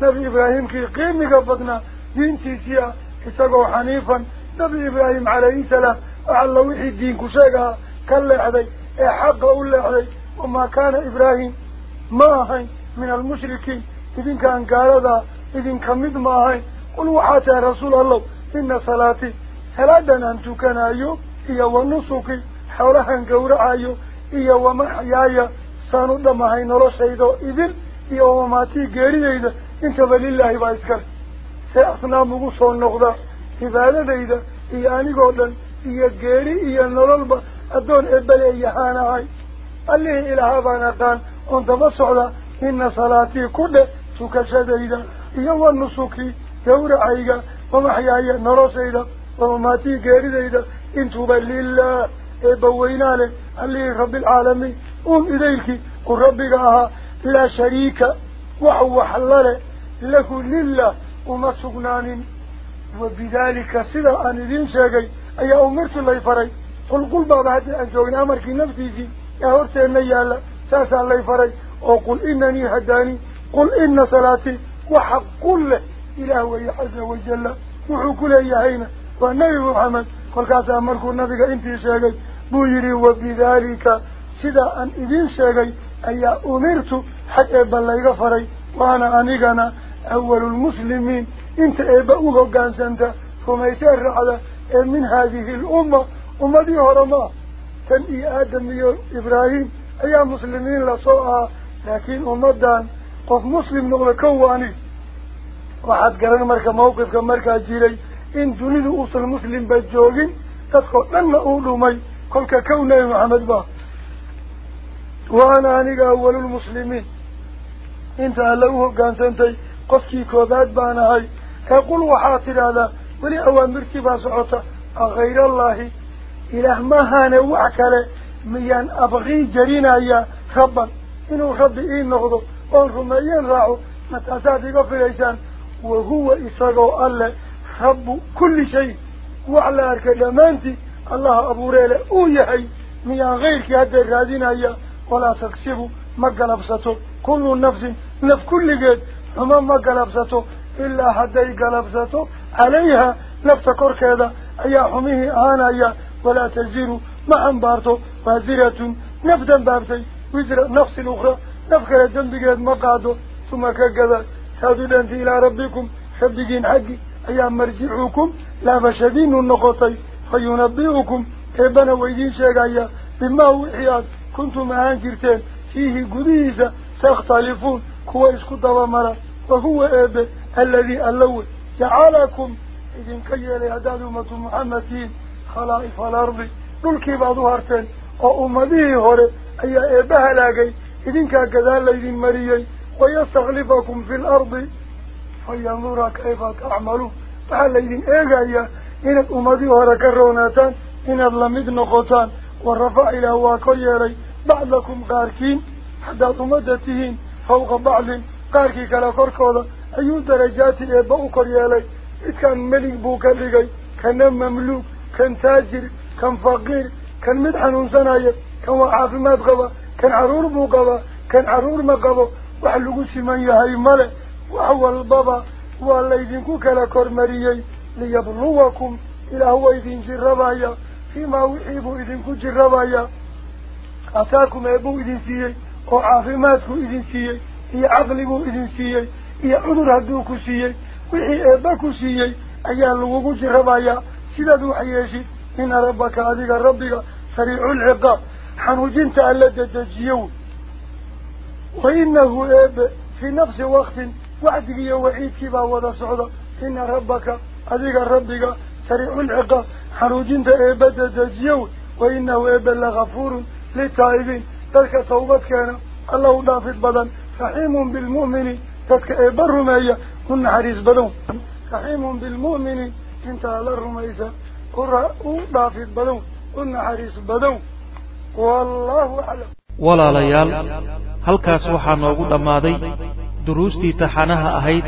نبي إبراهيم كي قيمي قبضنا دين تيسيا إساقو حنيفا نبي إبراهيم عليه السلام أعلى وحي الدين كشيقا كلا عدي إحق أولا عدي وما كان إبراهيم ما ماهي من المشركين إذن كان قاردا إذن كمد ماهي قلوا حتى رسول الله إن صلاتي هلادن أن تكن أيوب إيا ونسوكي حولها قورا أيوب إيا ومحيايا سانو دمهي نرشيدو إذن إيا وماتي قريدا هاي قيري إذا إنت بلله بايسكال سيأصنا مقصوا النقضة إذا إذا إيا أني قولا إيا قيري. إيا نرلبا أدون إبلي يهانهاي اللي إلها بانقان أنت بصعدا. إن صلاتي كل تكشديدا يوى النسوكي يورعيدا ومحيايا نرسيدا ومماتي قيرديدا انتو بالله إبوينا له اللي رب العالمين. أم إليك وربك أها لا له لله وما سقنان وبذلك سيدا أن ذين شاقي أي أمرت الله فري قل قل بابا هدي أن جوين أمرك نفسي يا هرتي النيالة ساسا الله فري وقل إنني هداني قل إن صلاتي وحق كل إله وهي عز وجل وحو كل إيهينا والنبي محمد قل كاسا أمرك النبي إنتي شاقي بويري وبذلك سيدا أن إذين شاقي أي أمرت حتى بلغ فري وأنا أنيقنا أول المسلمين. إنت إبقوه قان سنتا فما يسير على من هذه الأمة. أمدي هرما. كان إي آدم يو إبراهيم. أي مسلمين لصوها لكن أمدان قف مسلم نغل كواني. واحد قرن مركا موقف كمركا جيلي. إن دوني أوصل مسلم بجوغين. تدخل لن أقولوا مي. كل كونا محمد با. وأنا أنيق أول المسلمين. إنت ألوه كان سنتي قفكي كوبات بانا هاي كقول وحاطر هذا ولي أوامرتي باسعوتا. غير الله إله ما هانا وعكلا ميان أبغي جرينا يا ربا. إنه رب إيه نغضو. أنهم ميان راعوا متأساتي قفل وهو إساقو الله رب كل شيء. وعلى أركلمانتي الله أبو ريلة أويهي ميان غيرك هذا الرادين يا. ولا تكسبوا ما قلبسته كل نفس. نف كل قد فما ما قلبسته إلا حتى قلبسته عليها نفس كذا أي حميه آنا يا ولا تزيروا ما أنبارته وزيرة نفدا بابتي وزر نفس الأخرى نفكر الدنبقات مقاده ثم كذا تادوا أنت إلى ربكم. شبقين حقي أيام مرجعوكم. لا بشدين النقطي فينبئكم. كيبنا ويدين شاقايا بما هو إحياد كنتم أنكرتين فيه قديسة تختلفون. كويس كدوا مرة فهو أبا الذي ألوه جعلكم إذن كي أداد أمة محمد خلائف الأرض. نلقي بعضها أرتان وأمديه هوري. أي أباها لاقي. إذن كذال إذن مريي. ويستغلفكم في الأرض. فينظر كيف تعملوا. فهل إذن إيقا إياه إن أمديه هوري كروناتان. إن اللمد نقطان والرفع إلى هو كيّلي بعضكم غاركين. حدا أمدتهين فوق بعض. Eebba u kor yeelay midkan melig buu ka dhigay kana mamluuk kan taajir kan faqiir kan mid xanuunsanaya kan waa caafimaad qaba kan carruur buu qabaa kan carruur ma qabo wax lagu siman yahay male wax walbaba waa laydinku kala kormariyey liyabluwakum ilaah waa idin jirabaya fiimaa wixii buu idinku jirabaya ataakum eebbuu idin siiyey oo caafimaadkuu idin siiyey هي عقل وإنسية هي عذر هدوك سية وحي إباك سية أيها الوقوش ربايا سيداد وحياشي إن ربك أذيك ربك سريع العقاب حنوجين تألد الدجيون وإنه إب في نفس وقت وعدك يوحيد كبا ودى صعودا إن ربك أذيك ربك سريع العقاب حنوجين تألد الدجيون وإنه إب لغفور لتائبين تلك توبتك أنا الله نافذ بدن رحيم بالمؤمن تتك ابر رمي كن حريص بلون رحيم بالمؤمن انت على الرميزة. قرى وضافي بدون كن حريص بلون والله أعلم. ولا ليال هل كاس وحان وغود دروستي تحانها أهيد.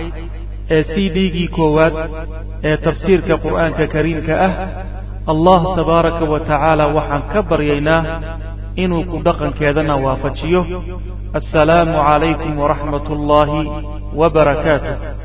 سي دي جي كوات تفسير كقرآن كريم كأه الله تبارك وتعالى وحان كبر ييناه inuu ku dhaqankeedana waafajiyo. Assalaamu calaykum waraxmat ullaahi wa barakaatuh